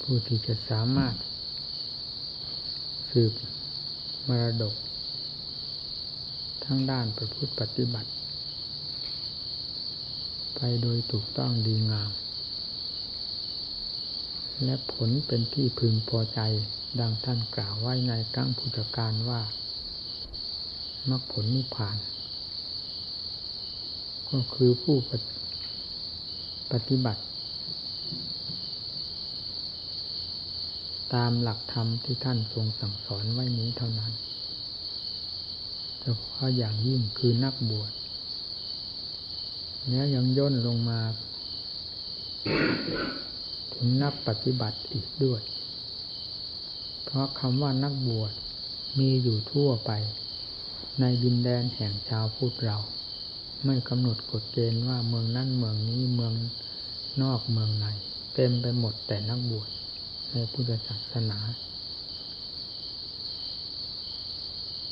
ผู้ที่จะสามารถ สืบมรดก ทั้งด้านประพฤติปฏิบัติ ไปโดยถูกต้องดีงาม และผลเป็นที่พึงพอใจดังท่านกล่าวไว้ในครั้งพุทธการว่ามรรคผลนิพพาน ก็คือผู้ปฏิบัติ ตามหลักธรรมที่ท่านทรงสั่งสอนไว้นี้เท่านั้นเฉพาะอย่างยิ่งคือนักบวชเนี้ยยังย่นลงมา ถึงนักปฏิบัติอีกด้วย เพราะคำว่านักบวชมีอยู่ทั่วไป ในดินแดนแห่งชาวพุทธเรา ไม่กำหนดกฎเกณฑ์ว่าเมืองนั้นเมืองนี้เมืองนอกเมืองใน เต็มไปหมดแต่นักบวช ในพุทธศาสนา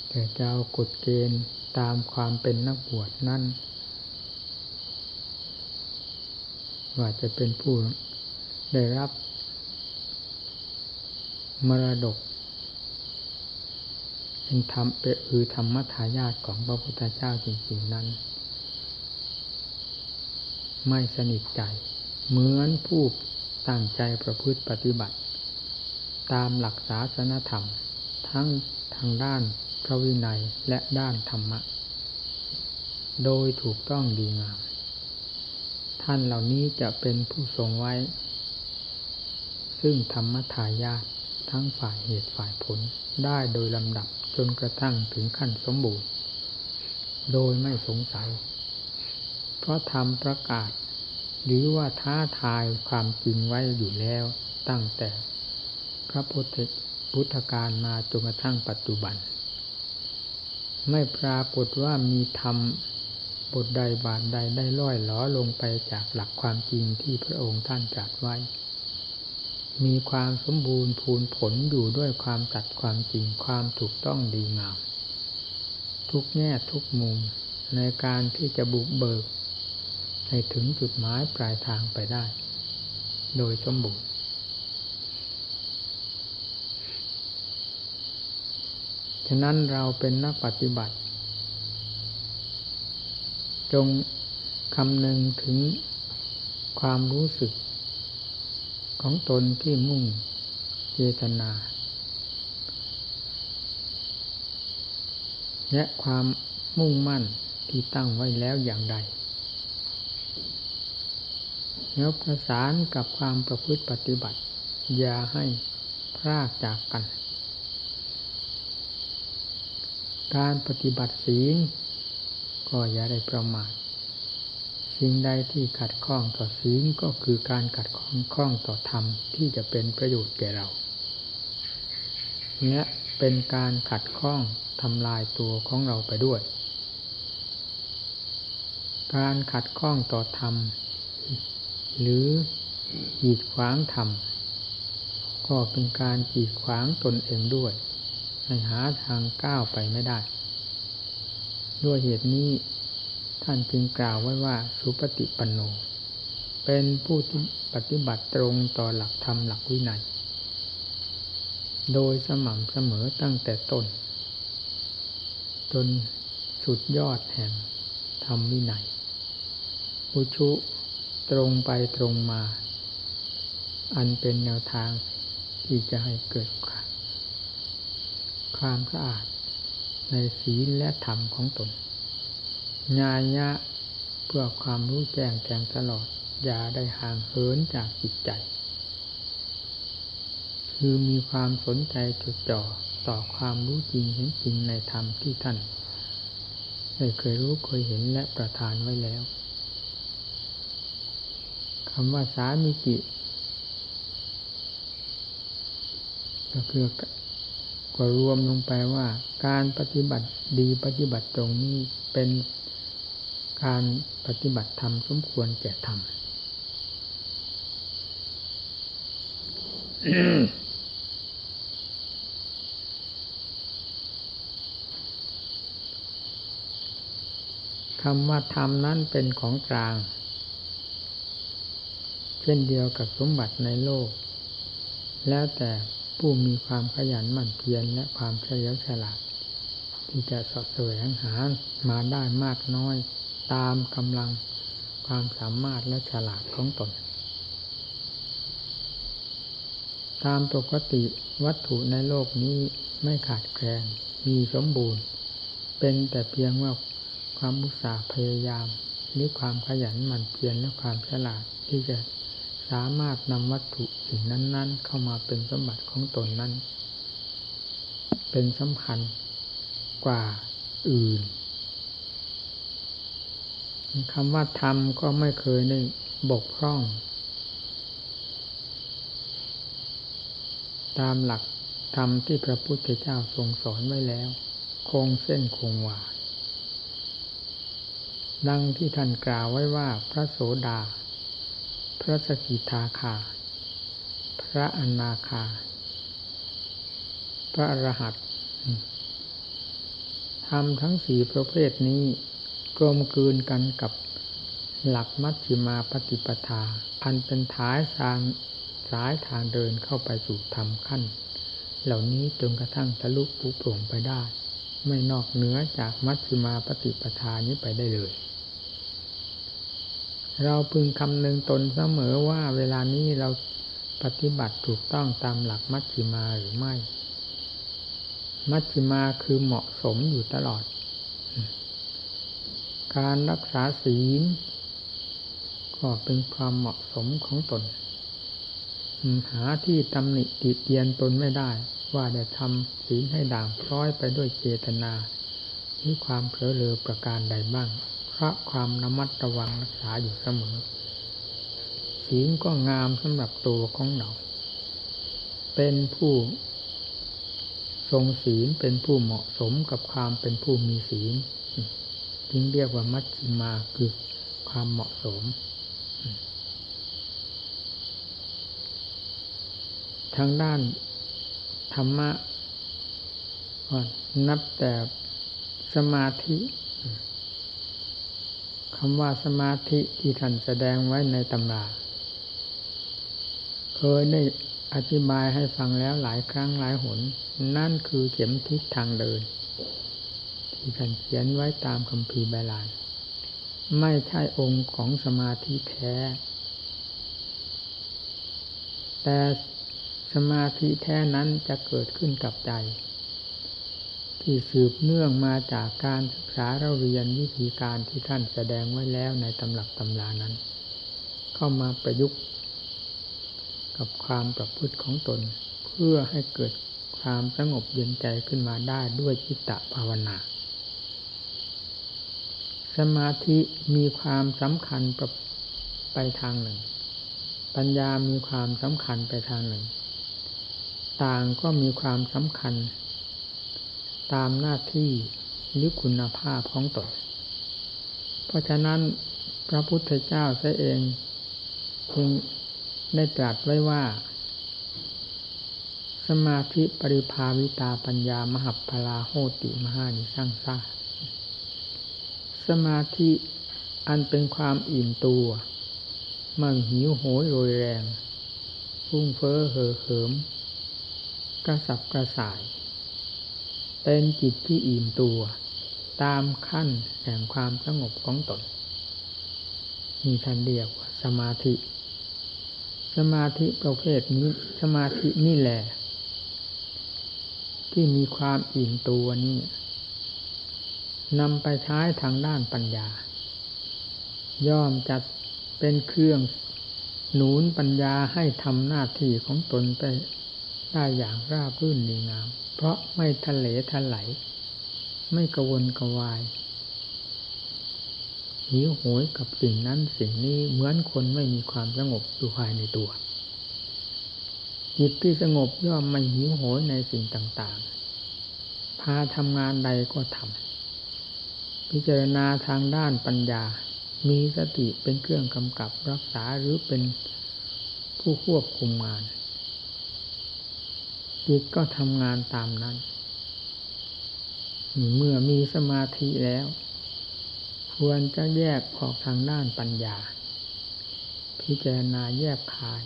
แต่จะเอากฎเกณฑ์ตามความเป็นนักบวชนั่น ว่าจะเป็นผู้ได้รับมรดกเป็นธรรมเป็นคือธรรมทายาทของพระพุทธเจ้าจริงๆนั้น ไม่สนิทใจ เหมือนผู้ตั้งใจประพฤติปฏิบัติ ตามหลักศาสนธรรม ทั้งทางด้านพระวินัยและด้านธรรมะ โดยถูกต้องดีงาม ท่านเหล่านี้จะเป็นผู้ทรงไว้ ซึ่งธรรมทายาททั้งฝ่ายเหตุฝ่ายผลได้โดยลำดับจนกระทั่งถึงขั้นสมบูรณ์ โดยไม่สงสัย เพราะทำประกาศ หรือว่าท้าทายความจริงไว้อยู่แล้วตั้งแต่ พระพุทธพุทธการมาจนกระทั่งปัจจุบัน ไม่ปรากฏว่ามีธรรมบทใดบาทใดได้ล่อยหลอลงไปจากหลักความจริงที่พระองค์ท่านตรัสไว้ มีความสมบูรณ์พูนผลอยู่ด้วยความตัดความจริงความถูกต้องดีงาม ทุกแง่ทุกมุมในการที่จะบุกเบิก ให้ถึงจุดหมายปลายทางไปได้ โดยสมบูรณ์ ฉะนั้นเราเป็นนักปฏิบัติ จงคำนึงถึงความรู้สึก ของตนที่มุ่งเจตนา และความมุ่งมั่นที่ตั้งไว้แล้วอย่างใด แล้วประสานกับความประพฤติปฏิบัติ อย่าให้พรากจากกัน การปฏิบัติศีลก็อย่าได้ประมาทสิ่งใดที่ขัดข้องต่อศีลก็คือการขัดข้องข้องต่อธรรมที่จะเป็นประโยชน์แก่เราเนี่ยเป็นการขัดข้องทำลายตัวของเราไปด้วย การขัดข้องต่อธรรม หรือขีดขวางธรรม ก็เป็นการขีดขวางตนเองด้วย ให้หาทางก้าวไปไม่ได้ ด้วยเหตุนี้ท่านจึงกล่าวไว้ว่าสุปฏิปันโน เป็นผู้ที่ปฏิบัติตรงต่อหลักธรรมหลักวินัย โดยสม่ำเสมอตั้งแต่ต้น จนสุดยอดแห่งธรรมวินัยอุชุตรงไปตรงมา อันเป็นแนวทางที่จะให้เกิด ความสะอาด ในศีลและธรรมของตน ญาญะเพื่อความรู้แจ้งแทงตลอด อย่าได้ห่างเหินจากจิตใจ คือมีความสนใจจดจ่อต่อความรู้จริงเห็นจริงในธรรมที่ท่านได้เคยรู้เคยเห็นและประทานไว้แล้วคำว่าสามิจิก็คือ ก็รวมลงไปว่าการปฏิบัติดีปฏิบัติตรงนี้เป็นการปฏิบัติธรรมสมควรแก่ธรรมคำว่าธรรมนั้นเป็นของกลาง เช่นเดียวกับสมบัติในโลก แล้วแต่ ผู้มีความขยันหมั่นเพียรและความเฉลียวฉลาด ที่จะสอบแสวงหามาได้มากน้อยตามกำลังความสามารถและฉลาดของตน ตามปกติวัตถุในโลกนี้ไม่ขาดแคลนมีสมบูรณ์ เป็นแต่เพียงว่าความมุสาพยายามหรือความขยันหมั่นเพียรและความฉลาดที่จะสามารถนำวัตถุ สิ่งนั้น ๆ เข้ามาเป็นสมบัติของตนนั้น เป็นสำคัญกว่าอื่นคำว่าธรรมก็ไม่เคยได้บกพร่อง ตามหลักธรรมที่พระพุทธเจ้าทรงสอนไว้แล้ว คงเส้นคงวาดังที่ท่านกล่าวไว้ว่าพระโสดา พระสกิทาคา ระอนาคา พระอรหัตทำทั้งสี่ประเภทนี้กลมกลืนกันกับหลักมัชฌิมาปฏิปทา อันเป็นท้ายทางสายทางเดินเข้าไปสู่ธรรมขั้น เหล่านี้จนกระทั่งทะลุปุโปร่งไปได้ ไม่นอกเหนือจากมัชฌิมาปฏิปทานี้ไปได้เลย เราพึงคำนึงตนเสมอว่าเวลานี้เรา ปฏิบัติถูกต้องตามหลักมัชฌิมาหรือไม่ มัชฌิมาคือเหมาะสมอยู่ตลอด การรักษาศีล ก็เป็นความเหมาะสมของตน หาที่ตำหนิติเตียนตนไม่ได้ ว่าได้ทำศีลให้ด่างพร้อยไปด้วยเจตนาหรือความเผลอเลอประการใดบ้างพราะความระมัดระวังรักษาอยู่เสมอ ศีลก็งามสำหรับตัวของเรา เป็นผู้ทรงศีลเป็นผู้เหมาะสมกับความเป็นผู้มีศีลจึงเรียกว่ามัชฌิมาคือความเหมาะสม ทางด้านธรรมะนับแต่สมาธิคำว่าสมาธิที่ท่านแสดงไว้ในตำรา เคยได้อธิบายให้ฟังแล้วหลายครั้งหลายหน นั่นคือเข็มทิศทางเดิน ที่ท่านเขียนไว้ตามคำพีบาลาน ไม่ใช่องค์ของสมาธิแท้ แต่สมาธิแท้นั้นจะเกิดขึ้นกับใจ ที่สืบเนื่องมาจากการศึกษาเราเรียนวิธีการที่ท่านแสดงไว้แล้วในตำรับตำรานั้น เข้ามาประยุกต์ กับความประพฤติของตน เพื่อให้เกิดความสงบเย็นใจขึ้นมาได้ด้วยจิตตภาวนา สมาธิมีความสำคัญไปทางหนึ่ง ปัญญามีความสำคัญไปทางหนึ่ง ต่างก็มีความสำคัญ ตามหน้าที่หรือคุณภาพของตน เพราะฉะนั้นพระพุทธเจ้าเสเองจึง ได้ตรัสไว้ว่า สมาธิปริภาวิตาปัญญามหับพลาโหติมหานิสร้างซาสมาธิอันเป็นความอิ่มตัว มั่งหิวโหยโรยแรงพุ่งเฟ้อเห่อเหิม กระสับกระส่าย เป็นจิตที่อิ่มตัว ตามขั้นแห่งความสงบของตนมีท่านเรียกว่าสมาธิ สมาธิประเภทนี้สมาธินี่แหละ ที่มีความอิ่มตัวนี้นำไปใช้ทางด้านปัญญา ย่อมจะเป็นเครื่องหนุนปัญญาให้ทำหน้าที่ของตนไปได้อย่างราบรื่นดีงาม เพราะไม่ทะเลทลายไม่กวนกวาย หิวโหยกับสิ่งนั้นสิ่งนี้เหมือนคนไม่มีความสงบอยู่ภายในตัว จิตที่สงบย่อมไม่หิวโหยในสิ่งต่างๆ พาทำงานใดก็ทำพิจารณาทางด้านปัญญา มีสติเป็นเครื่องกำกับรักษาหรือเป็นผู้ควบคุมงาน จิตก็ทำงานตามนั้น เมื่อมีสมาธิแล้ว ควรจะแยกออกทางด้านปัญญา พิจารณาแยกคาย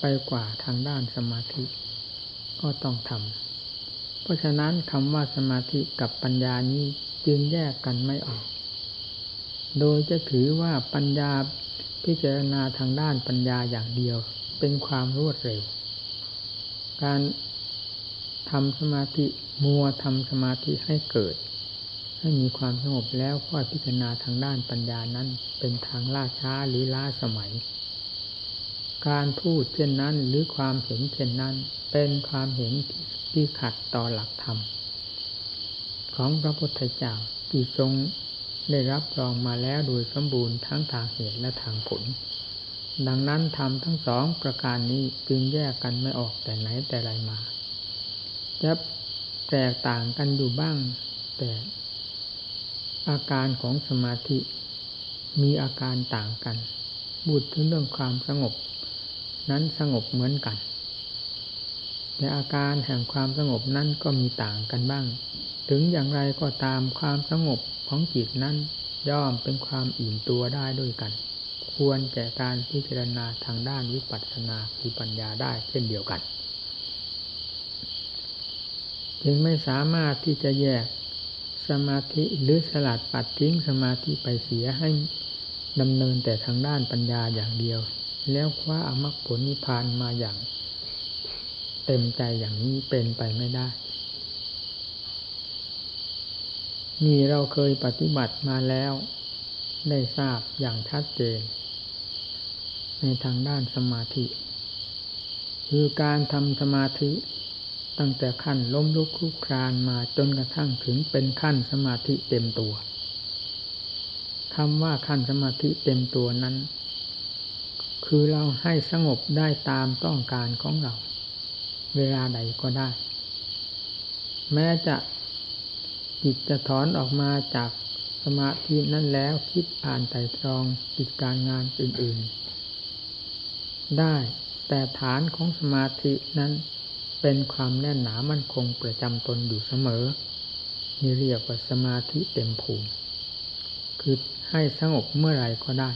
ไปกว่าทางด้านสมาธิก็ต้องทำเพราะฉะนั้นคำว่าสมาธิกับปัญญานี้จึงแยกกันไม่ออก โดยจะถือว่าปัญญาพิจารณาทางด้านปัญญาอย่างเดียวเป็นความรวดเร็ว การทำสมาธิมัวทำสมาธิให้เกิด ให้มีความสงบแล้วค่อยพิจารณาทางด้านปัญญานั้นเป็นทางล่าช้าหรือล้าสมัย การพูดเช่นนั้นหรือความเห็นเช่นนั้น เป็นความเห็นที่ขัดต่อหลักธรรม ของพระพุทธเจ้าที่ทรงได้รับรองมาแล้วโดยสมบูรณ์ทั้งทางเหตุและทางผล ดังนั้นทำทั้งสองประการนี้จึงแยกกันไม่ออกแต่ไหนแต่ไรมาจะแตกต่างกันอยู่บ้าง แต่ อาการของสมาธิ มีอาการต่างกันบูดถึงเรื่องความสงบ นั้นสงบเหมือนกัน แต่อาการแห่งความสงบนั้นก็มีต่างกันบ้าง ถึงอย่างไรก็ตามความสงบของจิตนั้นย่อมเป็นความอิ่มตัวได้ด้วยกัน ควรแก่การพิจารณาทางด้านวิปัสสนาคือปัญญาได้เช่นเดียวกัน จึงไม่สามารถที่จะแยก สมาธิหรือสลัดปัดทิ้งสมาธิไปเสียให้ดำเนินแต่ทางด้านปัญญาอย่างเดียว แล้วคว้าอมรรคผลนิพพานมาอย่าง เต็มใจอย่างนี้เป็นไปไม่ได้ นี่เราเคยปฏิบัติมาแล้ว ได้ทราบอย่างชัดเจน ในทางด้านสมาธิ คือการทำสมาธิ ตั้งแต่ขั้นล้มลุกคลุกคลานมาจนกระทั่งถึงเป็นขั้นสมาธิเต็มตัวคำว่าขั้นสมาธิเต็มตัวนั้น คือเราให้สงบได้ตามต้องการของเรา เวลาใดก็ได้ แม้จะจิตจะถอนออกมาจากสมาธินั้นแล้วคิดอ่านไต่ตรองกิจการงานอื่น ๆ ได้แต่ฐานของสมาธินั้น เป็นความแน่นหนามั่นคงประจำตนอยู่เสมอ นี่เรียกว่าสมาธิเต็มภูมิ คือให้สงบเมื่อไรก็ได้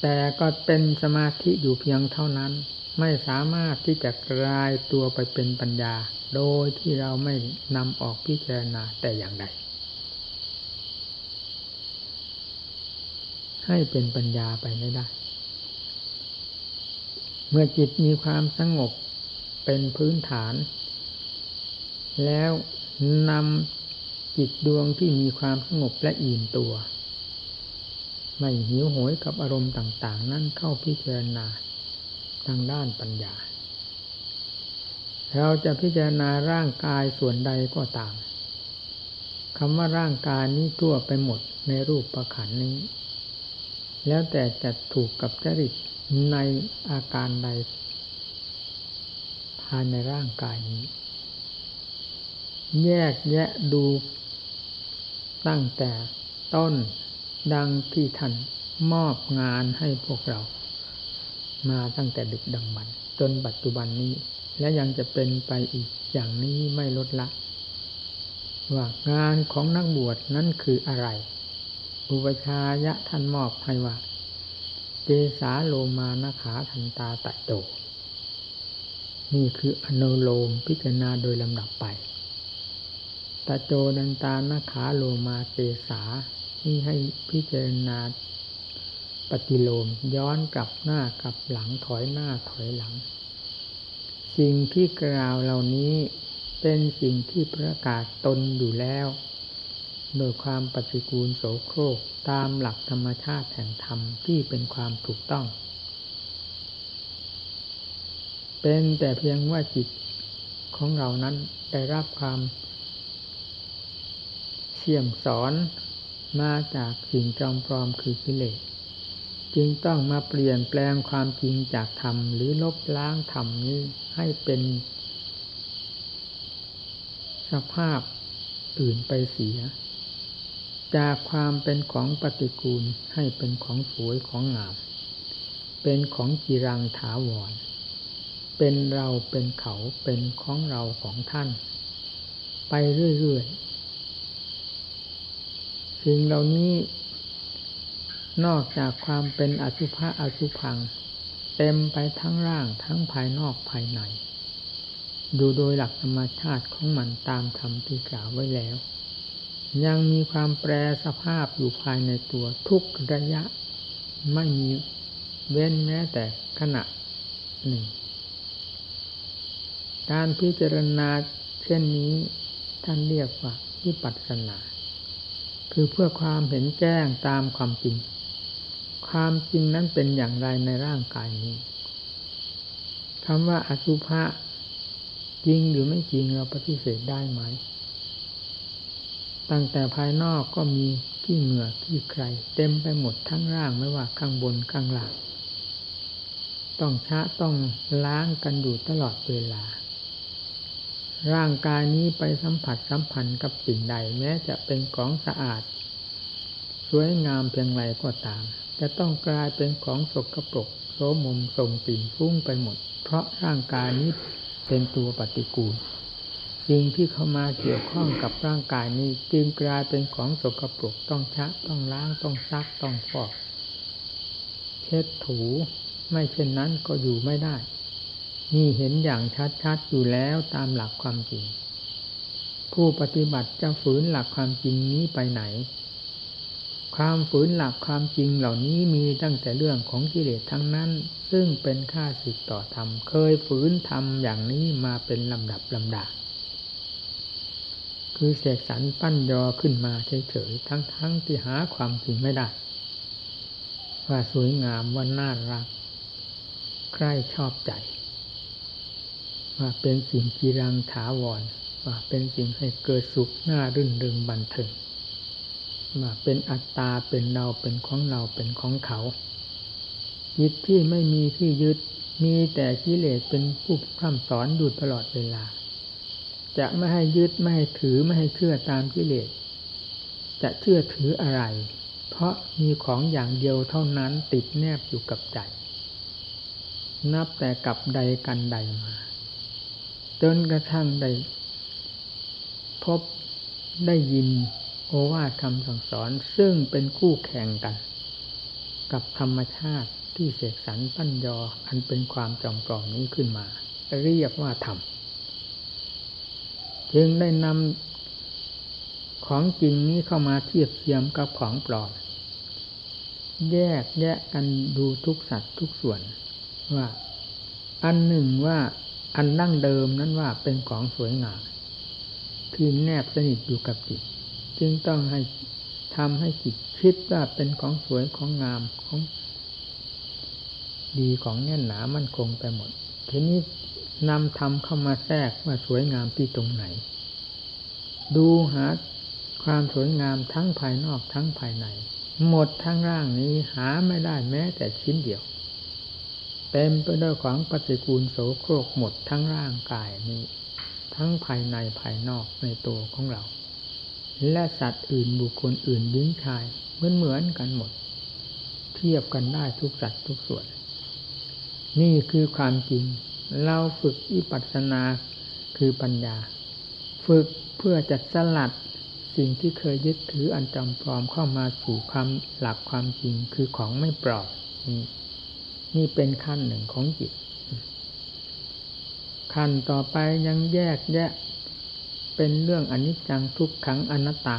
แต่ก็เป็นสมาธิอยู่เพียงเท่านั้น ไม่สามารถที่จะกลายตัวไปเป็นปัญญา โดยที่เราไม่นำออกพิจารณาแต่อย่างใด ให้เป็นปัญญาไปไม่ได้ เมื่อจิตมีความสงบเป็นพื้นฐาน แล้วนำจิตดวงที่มีความสงบและอิ่มตัว ไม่หิวโหยกับอารมณ์ต่าง ๆ นั่นเข้าพิจารณาทางด้านปัญญา เราจะพิจารณาร่างกายส่วนใดก็ตามคำว่าร่างกายนี้ทั่วไปหมดในรูปประขันนี้ แล้วแต่จะถูกกับจริต ในอาการใดภายในร่างกายนี้ แยกแยะดูตั้งแต่ต้นดังที่ท่านมอบงานให้พวกเรา มาตั้งแต่ดึกดังบัน จนปัจจุบันนี้ และยังจะเป็นไปอีกอย่างนี้ไม่ลดละ ว่างานของนักบวชนั้นคืออะไร อุปชายะท่านมอบให้ว่า เจสาโลมานขาทันตาตะโต นี่คืออนุโลมพิจารณาโดยลำดับไปตะโจนันตานาขาโลมาเจสา นี่ให้พิจารณาปฏิโลมย้อนกลับหน้ากลับหลังถอยหน้าถอยหลัง สิ่งที่กล่าวเหล่านี้เป็นสิ่งที่ประกาศตนอยู่แล้ว โดยความปฏิกูลโสโครกตามหลักธรรมชาติแห่งธรรมที่เป็นความถูกต้อง เป็นแต่เพียงว่าจิตของเรานั้นได้รับความเสี่ยมสอนมาจากสิ่งจอมปลอมคือกิเลสจึงต้องมาเปลี่ยนแปลงความจริงจากธรรมหรือลบล้างธรรมนี้ให้เป็นสภาพอื่นไปเสีย จากความเป็นของปฏิกูลให้เป็นของสวยของงาม เป็นของจีรังถาวร เป็นเราเป็นเขาเป็นของเราของท่าน ไปเรื่อยๆ สิ่งเหล่านี้นอกจากความเป็นอสุภะอสุพัง เต็มไปทั้งร่างทั้งภายนอกภายใน ดูโดยหลักธรรมชาติของมันตามธรรมที่กล่าวไว้แล้ว ยังมีความแปรสภาพอยู่ภายในตัวทุกระยะ ไม่มีเว้นแม้แต่ขณะหนึ่ง การพิจารณาเช่นนี้ท่านเรียกว่าวิปัสสนา คือเพื่อความเห็นแจ้งตามความจริง ความจริงนั้นเป็นอย่างไรในร่างกายนี้คำว่าอสุภะจริงหรือไม่จริงเราปฏิเสธได้ไหม ตั้งแต่ภายนอกก็มีขี้เหงื่อขี้ใคร เต็มไปหมดทั้งร่างไม่ว่าข้างบนข้างล่างต้องชะต้องล้างกันอยู่ตลอดเวลา ร่างกายนี้ไปสัมผัสสัมพันธ์กับสิ่งใดแม้จะเป็นของสะอาด สวยงามเพียงไรก็ตาม จะต้องกลายเป็นของสกปรกโสมมส่งกลิ่นฟุ้งไปหมด เพราะร่างกายนี้เป็นตัวปฏิกูล สิ่งที่เข้ามาเกี่ยวข้องกับร่างกายนี้จึงกลายเป็นของสกปรกต้องชะต้องล้างต้องซักต้องฟอก เช็ดถูไม่เช่นนั้นก็อยู่ไม่ได้ นี่เห็นอย่างชัดๆอยู่แล้วตามหลักความจริง ผู้ปฏิบัติจะฝืนหลักความจริงนี้ไปไหน ความฝืนหลักความจริงเหล่านี้มีตั้งแต่เรื่องของกิเลสทั้งนั้น ซึ่งเป็นค่าสิทต่อธรรม เคยฝืนทำอย่างนี้มาเป็นลำดับลำดา คือเสกสรรปั้นยอขึ้นมาเฉยๆ ทั้งๆทที่หาความจริงไม่ได้ ว่าสวยงามว่าน่ารัก ใครชอบใจ ว่าเป็นสิ่งกีรังถาวร ว่าเป็นสิ่งให้เกิดสุขน่ารื่นเริงบันเทิงว่าเป็นอัตตาเป็นเราเป็นของเราเป็นของเขาจิตที่ไม่มีที่ยึดมีแต่กิเลสเป็นผู้พร่ำสอนอยู่ตลอดเวลา จะไม่ให้ยึดไม่ให้ถือไม่ให้เชื่อตามกิเลส จะเชื่อถืออะไร เพราะมีของอย่างเดียวเท่านั้นติดแนบอยู่กับใจ นับแต่กับใดกันใดมา จนกระทั่งได้พบได้ยินโอวาทคำสั่งสอนซึ่งเป็นคู่แข่งกัน กับธรรมชาติที่เสกสรรปั้นยออันเป็นความจอมปลอมนี้ขึ้นมา เรียกว่าธรรม จึงได้นำของจริงนี้เข้ามาเทียบเทียมกับของปลอมแยกแยะกันดูทุกสัตว์ทุกส่วน ว่า อันหนึ่งว่าอันดั้งเดิมนั้นว่าเป็นของสวยงามที่แนบสนิทอยู่กับจิต จึงต้องให้ทำให้จิตคิดว่าเป็นของสวยของงามของ ดีของแน่นหนามั่นคงไปหมดทีนี้ นำธรรมเข้ามาแทรกว่าสวยงามที่ตรงไหน ดูหาความสวยงามทั้งภายนอกทั้งภายใน หมดทั้งร่างนี้หาไม่ได้แม้แต่ชิ้นเดียวเต็มไปด้วยของปฏิกูลโสโครกหมดทั้งร่างกายนี้ ทั้งภายในภายนอกในตัวของเรา และสัตว์อื่นบุคคลอื่นยิงชายเหมือนเหมือนกันหมด เทียบกันได้ทุกสัตว์ทุกส่วน นี่คือความจริง เราฝึกอิปัสนาคือปัญญา ฝึกเพื่อจะสลัดสิ่งที่เคยยึดถืออันจำปลอมเข้ามาสู่ความหลักความจริงคือของไม่ปลอมนี่นี่เป็นขั้นหนึ่งของจิต ขั้นต่อไปยังแยกแยะเป็นเรื่องอนิจจังทุกขังอนัตตา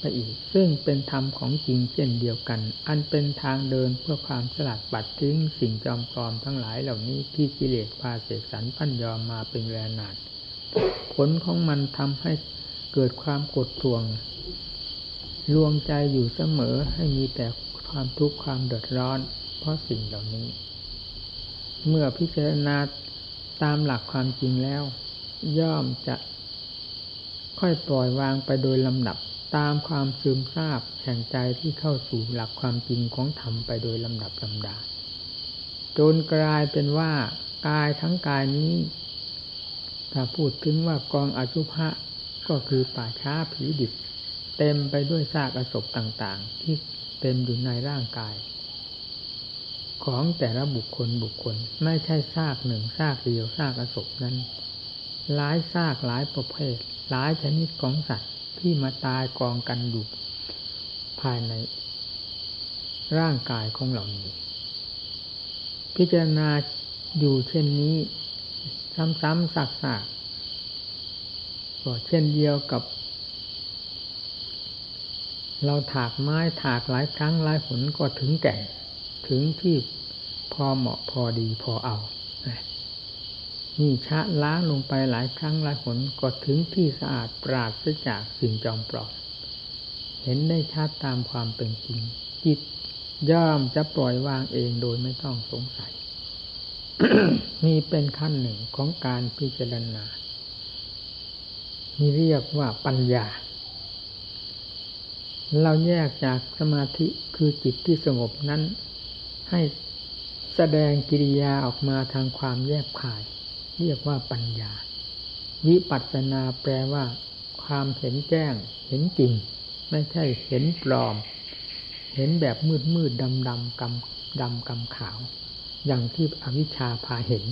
ไปอีก ซึ่งเป็นธรรมของจริงเช่นเดียวกัน อันเป็นทางเดินเพื่อความสลัดปัดทิ้งสิ่งจอมปลอมทั้งหลายเหล่านี้ที่กิเลสพาเสกสรรพันยอมมาเป็นเวลานานผลของมันทำให้เกิดความกดทวง ลวงใจอยู่เสมอให้มีแต่ความทุกข์ความเดือดร้อน เพราะสิ่งเหล่านี้ เมื่อพิจารณาตามหลักความจริงแล้ว ย่อมจะค่อยปล่อยวางไปโดยลำดับ ตามความซึมซาบแห่งใจที่เข้าสู่หลักความจริงของธรรมไปโดยลำดับลำดาจนกลายเป็นว่ากายทั้งกายนี้ ถ้าพูดถึงว่ากองอสุภะก็คือป่าช้าผีดิบ เต็มไปด้วยซากอศพต่างๆ ที่เต็มอยู่ในร่างกาย ของแต่ละบุคคลบุคคลไม่ใช่ซากหนึ่งซากเดียวซากอศพนั้น หลายซากหลายประเภท หลายชนิดของสัตว์ ที่มาตายกองกันอยู่ภายในร่างกายของเรานี้ พิจารณาอยู่เช่นนี้ ซ้ำๆสักๆก็เช่นเดียวกับ เราถากไม้ถากหลายครั้งหลายผลก็ถึงแก่ถึงที่พอเหมาะพอดีพอเอา นี่ชะล้างลงไปหลายครั้งหลายหนก็ถึงที่สะอาดปราศจากสิ่งจอมปลอมเห็นได้ชัดตามความเป็นจริง จิตย่อมจะปล่อยวางเองโดยไม่ต้องสงสัย นี่เป็นขั้นหนึ่งของการพิจารณานี่เรียกว่าปัญญา เราแยกจากสมาธิคือจิตที่สงบนั้น ให้แสดงกิริยาออกมาทางความแยบคาย เรียกว่าปัญญา วิปัสสนาแปลว่า ความเห็นแจ้ง เห็นจริง ไม่ใช่เห็นปลอม เห็นแบบมืดมืดดำดำกำดำกำขาว อย่างที่อวิชชาพาเห็น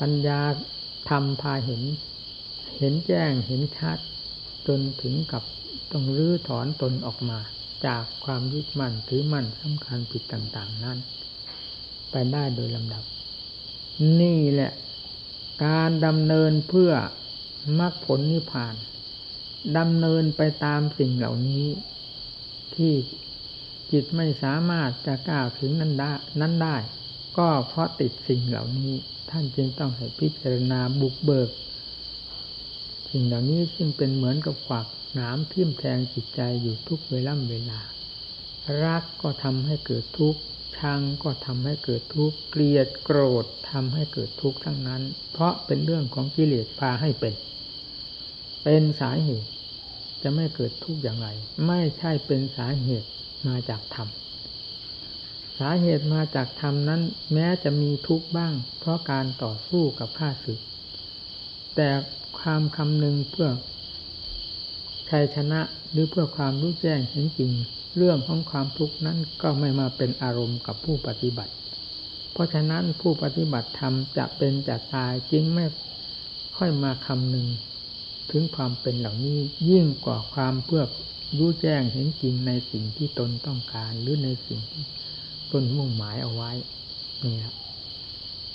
ปัญญาทำพาเห็น เห็นแจ้งเห็นชัด จนถึงกับต้องรื้อถอนตนออกมา จากความยึดมั่นถือมั่นสำคัญผิดต่าง ๆ นั้น ไปได้โดยลำดับ นี่แหละ การดำเนินเพื่อมรรคผลนิพพานดำเนินไปตามสิ่งเหล่านี้ ที่จิตไม่สามารถจะก้าวถึงนั้นได้นั้นได้ ก็เพราะติดสิ่งเหล่านี้ ท่านจึงต้องให้พิจารณาบุกเบิก สิ่งเหล่านี้ซึ่งเป็นเหมือนกับขวักหนามทิ่มแทงจิตใจอยู่ทุกเวลาเวลา รักก็ทำให้เกิดทุกข์ชังก็ทำให้เกิดทุกข์เกลียดโกรธ ทำให้เกิดทุกข์ทั้งนั้น เพราะเป็นเรื่องของกิเลสพาให้เป็น เป็นสาเหตุ จะไม่เกิดทุกข์อย่างไร ไม่ใช่เป็นสาเหตุมาจากธรรมสาเหตุมาจากธรรมนั้น แม้จะมีทุกข์บ้าง เพราะการต่อสู้กับข้าศึก แต่ความคำนึงเพื่อชัยชนะหรือเพื่อความรู้แจ้งเห็นจริง เรื่องของความทุกข์นั้นก็ไม่มาเป็นอารมณ์กับผู้ปฏิบัติ เพราะฉะนั้นผู้ปฏิบัติธรรมจะเป็นจะตายจึงไม่ค่อยมาคำหนึ่ง ถึงความเป็นเหล่านี้ยิ่งกว่าความเพื่อรู้แจ้งเห็นจริงในสิ่งที่ตนต้องการหรือในสิ่งที่ตนมุ่งหมายเอาไว้นี่ครับ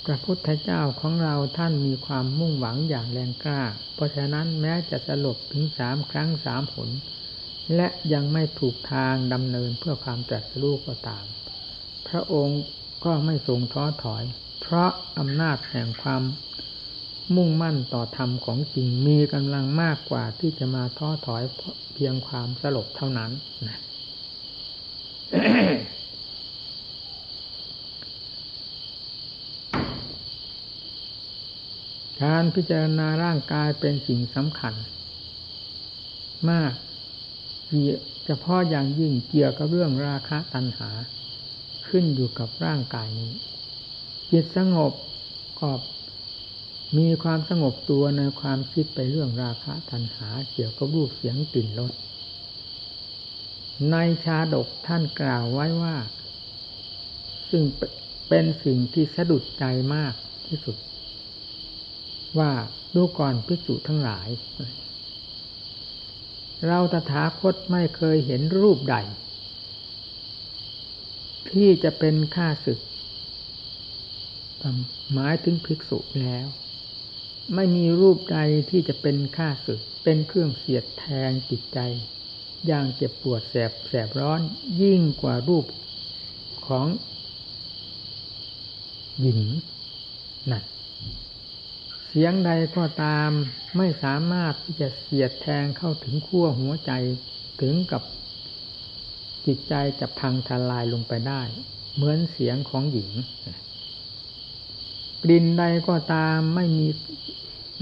พระพุทธเจ้าของเราท่านมีความมุ่งหวังอย่างแรงกล้า เพราะฉะนั้นแม้จะสลบถึงสามครั้งสามผล และยังไม่ถูกทางดำเนินเพื่อความตรัสรู้ก็ตาม พระองค์ ก็ไม่ทรงท้อถอย เพราะอำนาจแห่งความมุ่งมั่นต่อธรรมของจริงมีกำลังมากกว่าที่จะมาท้อถอยเพียงความสลบเท่านั้นนะการพิจารณาร่างกายเป็นสิ่งสำคัญ มากเฉพาะอย่างยิ่งเกี่ยวกับเรื่องราคะตัณหา ขึ้นอยู่กับร่างกายนี้ จิตสงบก็มีความสงบตัวในความคิดไปเรื่องราคะตัณหาเกี่ยวกับรูปเสียงกลิ่นรสในชาดกท่านกล่าวไว้ว่า ซึ่งเป็นสิ่งที่สะดุดใจมากที่สุด ว่าดูก่อนพิจุทั้งหลาย เราตถาคตไม่เคยเห็นรูปใด ที่จะเป็นค่าศึกหมายถึงภิกษุแล้ว ไม่มีรูปใดที่จะเป็นค่าศึก เป็นเครื่องเสียดแทงจิตใจ อย่างเจ็บปวดแสบแสบร้อนยิ่งกว่ารูปของหญิงนั่นเสียงใดก็ตามไม่สามารถที่จะเสียดแทงเข้าถึงขั้วหัวใจถึงกับ จิตใจจะพังทลายลงไปได้ เหมือนเสียงของหญิงกลิ่นใดก็ตามไม่มี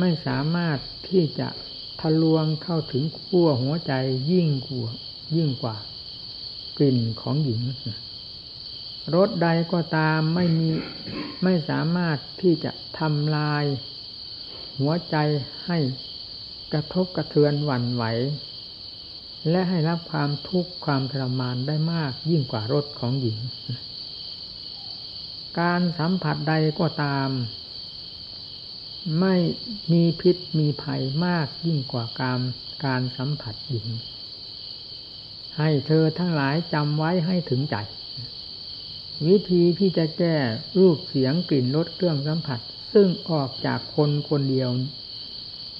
ไม่สามารถที่จะทะลวงเข้าถึงขั้วหัวใจยิ่งกว่ายิ่งกว่า กลิ่นของหญิงรสใดก็ตามไม่มีไม่สามารถที่จะทำลาย หัวใจให้กระทบกระเทือนหวั่นไหว และให้รับความทุกข์ความทรมานได้มากยิ่งกว่ารสของหญิง การสัมผัสใดก็ตาม ไม่มีพิษมีภัยมากยิ่งกว่าการการสัมผัสหญิง ให้เธอทั้งหลายจำไว้ให้ถึงใจ วิธีที่จะแก้รูปเสียงกลิ่นรสเครื่องสัมผัส ซึ่งออกจากคนคนเดียว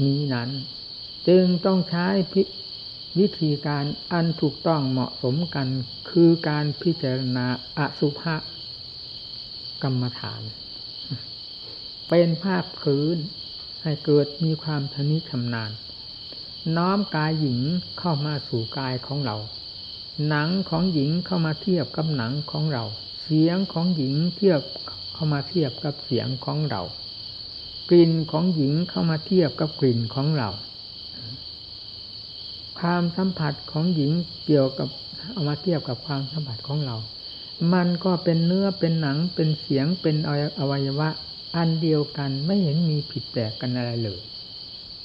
นี้นั้น จึงต้องใช้พิ วิธีการอันถูกต้องเหมาะสมกันคือการพิจารณาอสุภะกรรมฐาน เป็นภาพพื้นให้เกิดมีความชนิชำนาญ น้อมกายหญิงเข้ามาสู่กายของเรา หนังของหญิงเข้ามาเทียบกับหนังของเรา เสียงของหญิงเทียบเข้ามาเทียบกับเสียงของเรา กลิ่นของหญิงเข้ามาเทียบกับกลิ่นของเรา ความสัมผัสของหญิงเกี่ยวกับเอามาเทียบกับความสัมผัสของเรา มันก็เป็นเนื้อเป็นหนังเป็นเสียงเป็นอวัยวะ อันเดียวกันไม่เห็นมีผิดแปลกกันอะไรเลย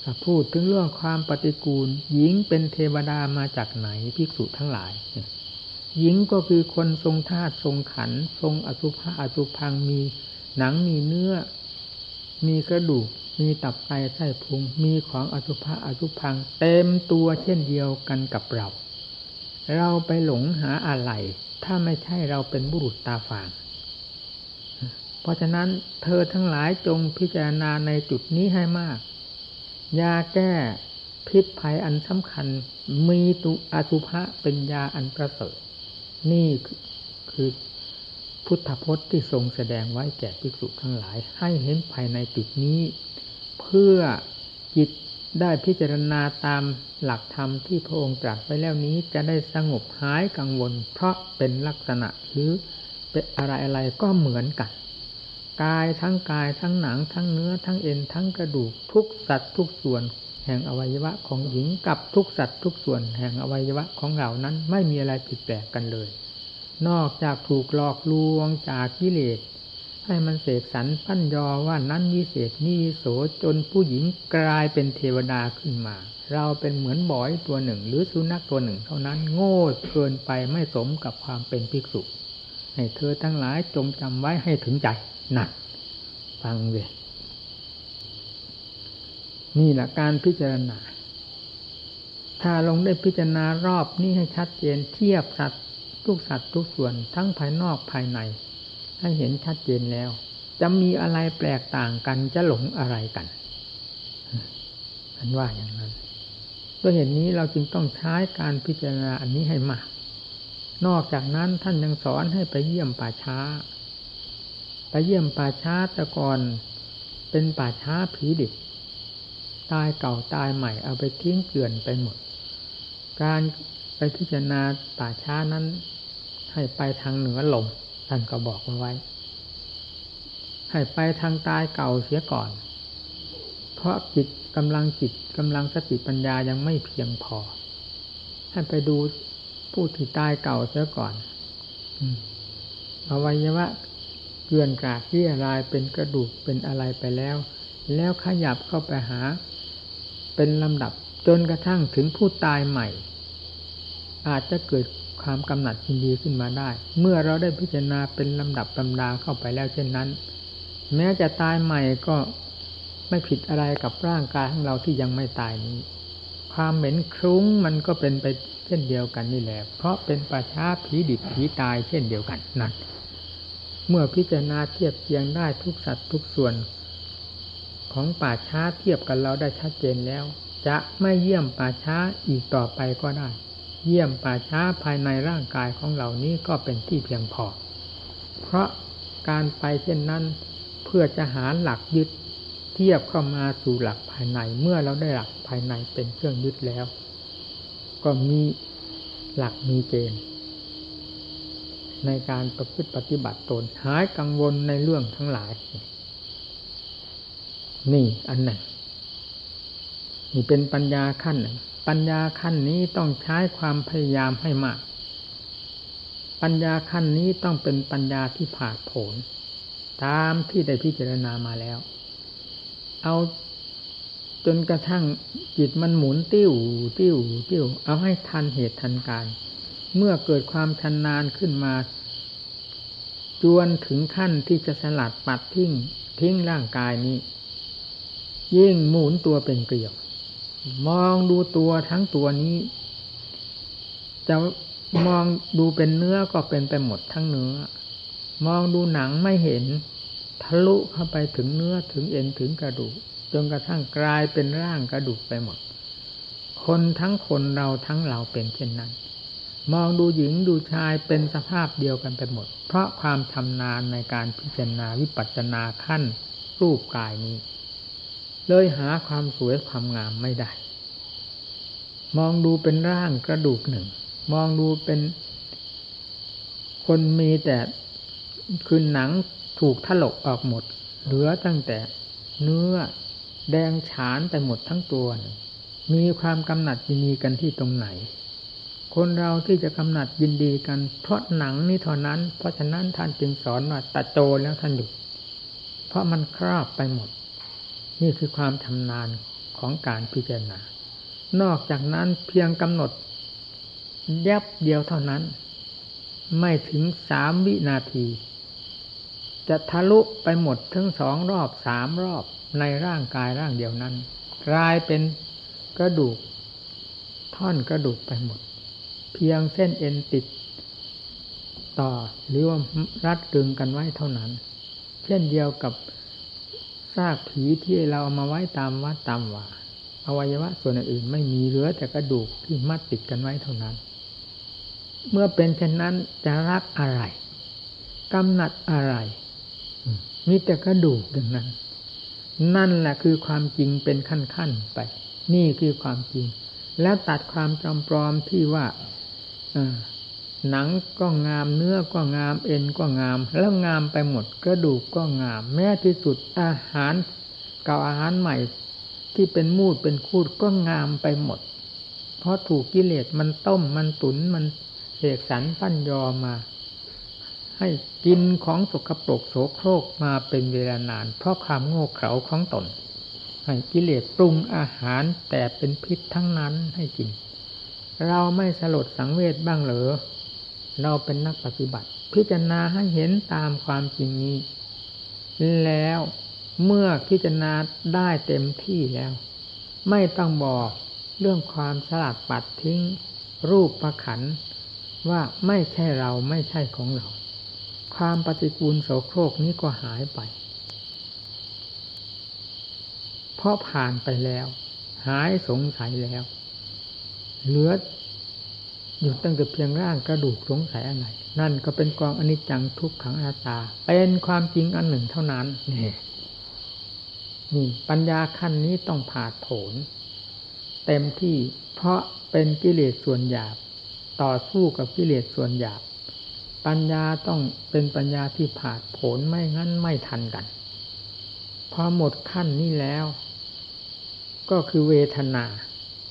ถ้าพูดถึงเรื่องความปฏิกูล หญิงเป็นเทวดามาจากไหนภิกษุทั้งหลายหญิงก็คือคนทรงธาตุทรงขัน ทรงอสุภะอสุพังมีหนังมีเนื้อ มีกระดูก มีตับไตไส้พุง มีของอสุภะอสุพัง เต็มตัวเช่นเดียวกันกับเรา เราไปหลงหาอะไร ถ้าไม่ใช่เราเป็นบุรุษตาฝางเพราะฉะนั้นเธอทั้งหลายจงพิจารณาในจุดนี้ให้มาก ยาแก้พิษภัยอันสำคัญ มีตุอสุภะเป็นยาอันประเสริฐ นี่คือพุทธพจน์ที่ทรงแสดงไว้แก่ภิกษุทั้งหลาย ให้เห็นภายในจุดนี้ พื่อจิตได้พิจารณาตามหลักธรรมที่พระองค์ตรัสไว้แล้วนี้จะได้สงบหายกังวล เพราะเป็นลักษณะหรือเป็นอะไรอะไรก็เหมือนกัน กายทั้งกายทั้งหนังทั้งเนื้อทั้งเอ็นทั้งกระดูกทุกสัตว์ทุกส่วน แห่งอวัยวะของหญิงกับทุกสัตว์ทุกส่วน แห่งอวัยวะของเรานั้นไม่มีอะไรผิดแปลกกันเลย นอกจากถูกหลอกลวงจากกิเลส ให้มันเสกสรรปั้นยอว่านั้นวิเศษนี่โสจนผู้หญิงกลายเป็นเทวดาขึ้นมา เราเป็นเหมือนบอยตัวหนึ่ง หรือสุนัขตัวหนึ่ง เท่านั้นโง่เกินไปไม่สมกับความเป็นภิกษุ ให้เธอทั้งหลายจงจำไว้ให้ถึงใจหนักฟังเลยนี่แหละการพิจารณา ถ้าลงได้พิจารณารอบนี้ให้ชัดเจนเทียบสัตว์ทุกสัตว์ทุกส่วนทั้งภายนอกภายใน ให้เห็นชัดเจนแล้ว จะมีอะไรแปลกต่างกันจะหลงอะไรกันอันว่าอย่างนั้นด้วยเหตุนนี้เราจึงต้องใช้การพิจารณาอันนี้ให้มาก นอกจากนั้นท่านยังสอนให้ไปเยี่ยมป่าช้า ไปเยี่ยมป่าช้าแต่ก่อนเป็นป่าช้าผีดิบตายเก่าตายใหม่เอาไปทิ้งเกลื่อนไปหมด การไปพิจารณาป่าช้านั้นให้ไปทางเหนือลม ท่านก็บอกมาไว้ ให้ไปทางตายเก่าเสียก่อน เพราะจิตกำลังจิตกำลังสติปัญญายังไม่เพียงพอ ให้ไปดูผู้ที่ตายเก่าเสียก่อนอวัยวะเกลื่อนกราดที่อะไรเป็นกระดูกเป็นอะไรไปแล้ว แล้วขยับเข้าไปหา เป็นลำดับจนกระทั่งถึงผู้ตายใหม่ อาจจะเกิด ความกำหนัดยินดีขึ้นมาได้ เมื่อเราได้พิจารณาเป็นลำดับตำดาเข้าไปแล้วเช่นนั้น แม้จะตายใหม่ก็ไม่ผิดอะไรกับร่างกายของเราที่ยังไม่ตายนี้ ความเหม็นคลุ้งมันก็เป็นไปเช่นเดียวกันนี่แหละ เพราะเป็นประชาผีดิบผีตายเช่นเดียวกันนั่นเมื่อพิจารณาเทียบเทียงได้ทุกสัตว์ทุกส่วน ของป่าช้าเทียบกันเราได้ชัดเจนแล้ว จะไม่เยี่ยมป่าช้าอีกต่อไปก็ได้ เยี่ยมป่าช้าภายในร่างกายของเหล่านี้ก็เป็นที่เพียงพอ เพราะการไปเช่นนั้นเพื่อจะหาหลักยึดเทียบเข้ามาสู่หลักภายในเมื่อเราได้หลักภายในเป็นเครื่องยึดแล้ว ก็มีหลักมีเกณฑ์ในการประพฤติปฏิบัติตนหายกังวลในเรื่องทั้งหลาย นี่อันหนึ่งนี่เป็นปัญญาขั้นหนึ่ง ปัญญาขั้นนี้ต้องใช้ความพยายามให้มาก ปัญญาขั้นนี้ต้องเป็นปัญญาที่ผ่าผล ตามที่ได้พิจารณามาแล้ว เอาจนกระทั่งจิตมันหมุนติ้วติ้วติ้ว เอาให้ทันเหตุทันการ เมื่อเกิดความชำนานขึ้นมา จวนถึงขั้นที่จะสลัดปัดทิ้งทิ้งร่างกายนี้ ยิ่งหมุนตัวเป็นเกลียว มองดูตัวทั้งตัวนี้ จะมองดูเป็นเนื้อก็เป็นไปหมดทั้งเนื้อ มองดูหนังไม่เห็น ทะลุเข้าไปถึงเนื้อถึงเอ็นถึงกระดูกจนกระทั่งกลายเป็นร่างกระดูกไปหมด คนทั้งคนเราทั้งเราเป็นเช่นนั้น มองดูหญิงดูชายเป็นสภาพเดียวกันไปหมด เพราะความชำนาญในการพิจารณาวิปัสสนาขั้นรูปกายนี้ เลยหาความสวยความงามไม่ได้ มองดูเป็นร่างกระดูกหนึ่ง มองดูเป็นคนมีแต่คือหนังถูกถลกออกหมด เหลือตั้งแต่เนื้อแดงฉานไปหมดทั้งตัว มีความกำหนัดยินดีกันที่ตรงไหน คนเราที่จะกำหนัดยินดีกัน เพราะหนังนี้เท่านั้น เพราะฉะนั้นท่านจึงสอนว่าตัดโจแล้วท่านหยุดเพราะมันครอบไปหมด นี่คือความชำนาญของการพิจารณา นอกจากนั้นเพียงกำหนดยับเดียวเท่านั้น ไม่ถึงสามวินาที จะทะลุไปหมดทั้งสองรอบสามรอบในร่างกายร่างเดียวนั้น กลายเป็นกระดูก ท่อนกระดูกไปหมด เพียงเส้นเอ็นติด ต่อหรือว่ารัดตึงกันไว้เท่านั้น เช่นเดียวกับากผีที่เราเอามาไว้ตามวัดตามว่าอวัยวะส่วนอื่นไม่มีเหลือแต่กระดูกที่มัดติดกันไว้เท่านั้น เมื่อเป็นเช่นนั้นจะรักอะไรกำหนัดอะไร มีแต่กระดูกอย่างนั้น นั่นแหละคือความจริงเป็นขั้นๆไป นี่คือความจริง แล้วตัดความจำปลอมที่ว่า หนังก็งามเนื้อก็งามเอ็นก็งาม แล้วงามไปหมดกระดูกก็งาม แม้ที่สุดอาหารเก่าอาหารใหม่ ที่เป็นมูดเป็นคูดก็งามไปหมด เพราะถูกกิเลสมันต้มมันตุนมันเสกสรรปั้นยอมา ให้กินของสกปรกโสโครกมาเป็นเวลานาน เพราะความโง่เขลาของตน ให้กิเลสปรุงอาหารแต่เป็นพิษทั้งนั้นให้กิน เราไม่สลดสังเวชบ้างเหรอ เราเป็นนักปฏิบัติ พิจารณาให้เห็นตามความจริงนี้ แล้วเมื่อพิจารณาได้เต็มที่แล้ว ไม่ต้องบอกเรื่องความสลัดปัดทิ้ง รูปประขันว่าไม่ใช่เราไม่ใช่ของเรา ความปฏิกูลโสโครกนี้ก็หายไป เพราะผ่านไปแล้ว หายสงสัยแล้ว เหลือ อยู่ตั้งแต่เพียงร่างกระดูกสงสัยอะไร นั่นก็เป็นกองอนิจจังทุกขังอาตา เป็นความจริงอันหนึ่งเท่านั้นนี่นี่ปัญญาขั้นนี้ต้องผ่าโผนเต็มที่เพราะเป็นกิเลสส่วนหยาบ ต่อสู้กับกิเลสส่วนหยาบ ปัญญาต้องเป็นปัญญาที่ผาดผลไม่งั้นไม่ทันกัน พอหมดขั้นนี้แล้ว ก็คือเวทนา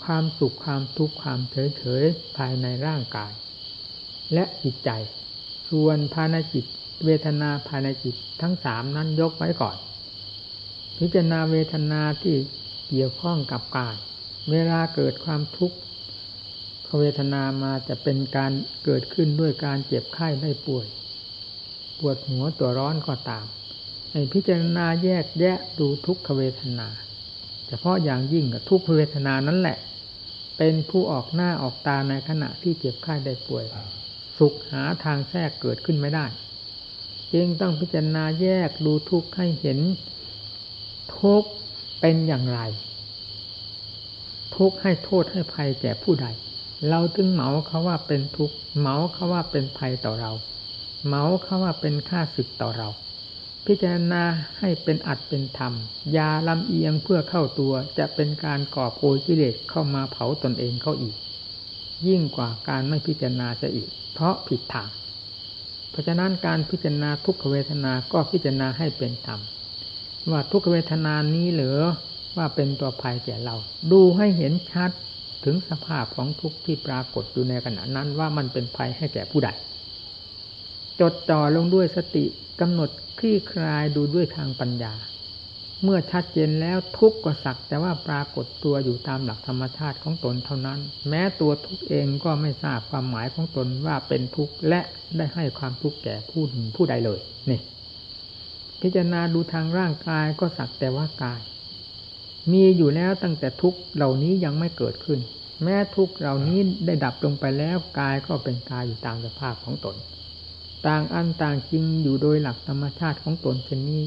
ความสุขความทุกข์ความเฉยเฉยภายในร่างกาย และจิตใจ ส่วนภายในจิต เวทนาภายในจิตทั้งสามนั้นยกไว้ก่อน พิจารณาเวทนาที่เกี่ยวข้องกับกาย เวลาเกิดความทุกข์เวทนามาจะเป็นการเกิดขึ้นด้วยการเจ็บไข้ได้ป่วย ปวดหัวตัวร้อนก็ตามให้พิจารณาแยกแยะดูทุกขเวทนา เฉพาะอย่างยิ่งกับทุกขเวทนานั้นแหละ เป็นผู้ออกหน้าออกตาในขณะที่เจ็บไข้ได้ป่วย สุขหาทางแทรกเกิดขึ้นไม่ได้ จึงต้องพิจารณาแยกดูทุกข์ให้เห็น ทุกข์เป็นอย่างไร ทุกข์ให้โทษให้ภัยแก่ผู้ใด เราถึงเหมาเขาว่าเป็นทุกข์เหมาเขาว่าเป็นภัยต่อเรา เหมาเขาว่าเป็นค่าศึกต่อเรา พิจารณาให้เป็นอัดเป็นธรรมยาลำเอียงเพื่อเข้าตัวจะเป็นการก่อโกยกิเลสเข้ามาเผาตนเองเขาอีก ยิ่งกว่าการไม่พิจารณาจะอีก เพราะผิดทาง เพราะฉะนั้นการพิจารณาทุกขเวทนาก็พิจารณาให้เป็นธรรมว่าทุกขเวทนานี้เหลือว่าเป็นตัวภัยแก่เรา ดูให้เห็นชัดถึงสภาพของทุกข์ที่ปรากฏอยู่ในขณะนั้นว่ามันเป็นภัยให้แก่ผู้ใดจดจ่อลงด้วยสติ กำหนดคลี่คลายดูด้วยทางปัญญา เมื่อชัดเจนแล้วทุกข์ก็สักแต่ว่าปรากฏตัวอยู่ตามหลักธรรมชาติของตนเท่านั้น แม้ตัวทุกข์เองก็ไม่ทราบความหมายของตนว่าเป็นทุกข์และได้ให้ความทุกข์แก่ผู้หนึ่งผู้ใดเลยนี่พิจารณาดูทางร่างกายก็สักแต่ว่ากาย มีอยู่แล้วตั้งแต่ทุกเหล่านี้ยังไม่เกิดขึ้น แม้ทุกเหล่านี้ได้ดับลงไปแล้วกายก็เป็นกายอยู่ตามสภาพของตน ต่างอันต่างจริงอยู่โดยหลักธรรมชาติของตนเช่นนี้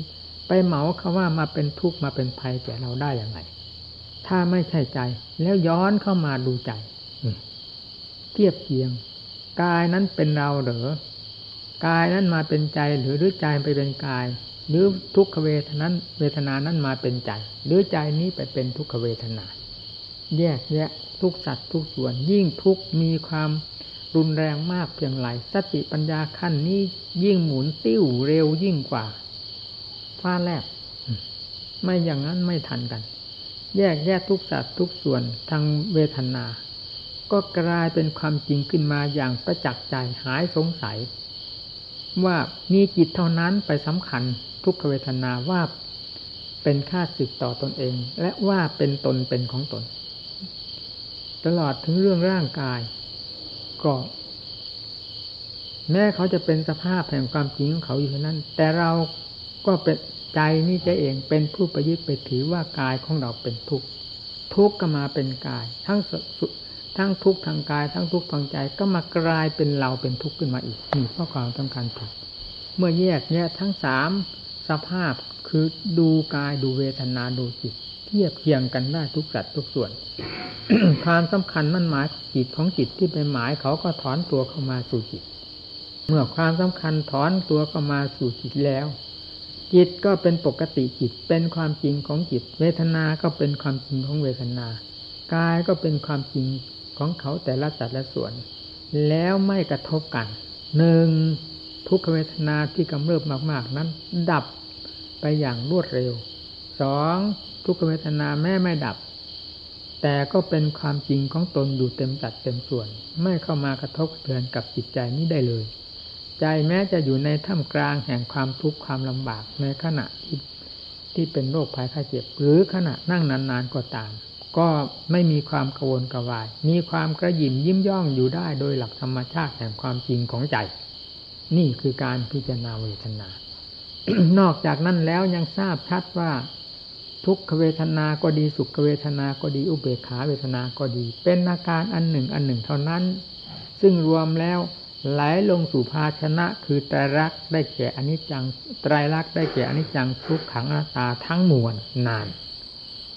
ไปเหมาเขาว่ามาเป็นทุกข์มาเป็นภัยแก่เราได้อย่างไรถ้าไม่ใช่ใจ แล้วย้อนเข้ามาดูใจเทียบเคียง กายนั้นเป็นเราเหรอกายนั้นมาเป็นใจหรือหรือใจไปเป็นกาย หรือทุกขเวทนั้นเวทนานั้นมาเป็นใจ หรือใจนี้ไปเป็นทุกขเวทนา แยกแยะทุกสัตว์ทุกส่วนยิ่งทุกมีความ รุนแรงมากเพียงไรสติปัญญาขั้นนี้ยิ่งหมุนติ้วเร็วยิ่งกว่าฟ้าแลบไม่อย่างนั้นไม่ทันกัน แยกแยกทุกสัตว์ทุกส่วนทางเวทนา ก็กลายเป็นความจริงขึ้นมาอย่างประจักษ์ใจหายสงสัย ว่ามีจิตเท่านั้นไปสำคัญทุกขเวทนาว่าเป็นค่าสึกต่อตอนเอง และว่าเป็นตนเป็นของตน ตลอดถึงเรื่องร่างกาย ก็แม้เขาจะเป็นสภาพแห่งความจริงของเขาอยู่นั้น แต่เราก็เป็นใจนี่จะเองเป็นผู้ประยึดไปถือว่ากายของเราเป็นทุกข์ทุกข์ก็มาเป็นกาย ทั้งทั้งทุกข์ทางกาย ทั้งทุกข์ทางใจก็มากลายเป็นเราเป็นทุกข์ขึ้นมาอีกนี่เพราะความต้องการผิดเมื่อแยกแยกทั้งสามสภาพคือดูกายดูเวทนาดูจิต ทียบเคียงกันได้ทุกสัดทุกส่วน ความสำคัญมั่นหมายจิตของจิตที่ไปหมายเขาก็ถอนตัวเข้ามาสู่จิต เมื่อความสำคัญถอนตัวเข้ามาสู่จิตแล้ว จิตก็เป็นปกติจิตเป็นความจริงของจิต เวทนา ก็เป็นความจริงของเวทนากายก็เป็นความจริงของเขาแต่ละจัดละส่วน แล้วไม่กระทบกันหนึ่งทุกขเวทนาที่กำเริบมาก ๆ นั้น ดับไปอย่างรวดเร็วสอง ทุกขเวทนาแม้ไม่ดับ แต่ก็เป็นความจริงของตนอยู่เต็มจัดเต็มส่วน ไม่เข้ามากระทบเทือนกับจิตใจนี้ได้เลย ใจแม้จะอยู่ในท่ามกลางแห่งความทุกข์ความลำบากในขณะที่ที่เป็นโรคภัยไข้เจ็บ หรือขณะนั่งนานๆก็ตาม ก็ไม่มีความกระวนกระวาย มีความกระยิมยิ้มย่องอยู่ได้โดยหลักธรรมชาติแห่งความจริงของใจ นี่คือการพิจารณาเวทนา นอกจากนั้นแล้วยังทราบชัดว่า ทุกขเวทนาก็ดีสุขเวทนาก็ดีอุเบกขาเวทนาก็ดี เป็นอาการอันหนึ่งอันหนึ่งเท่านั้น ซึ่งรวมแล้วไหลลงสู่ภาชนะคือไตรลักษณ์ได้แก่อนิจจังไตรลักษณ์ได้แก่อนิจจังทุกขังอนัตตาทั้งมวลนาน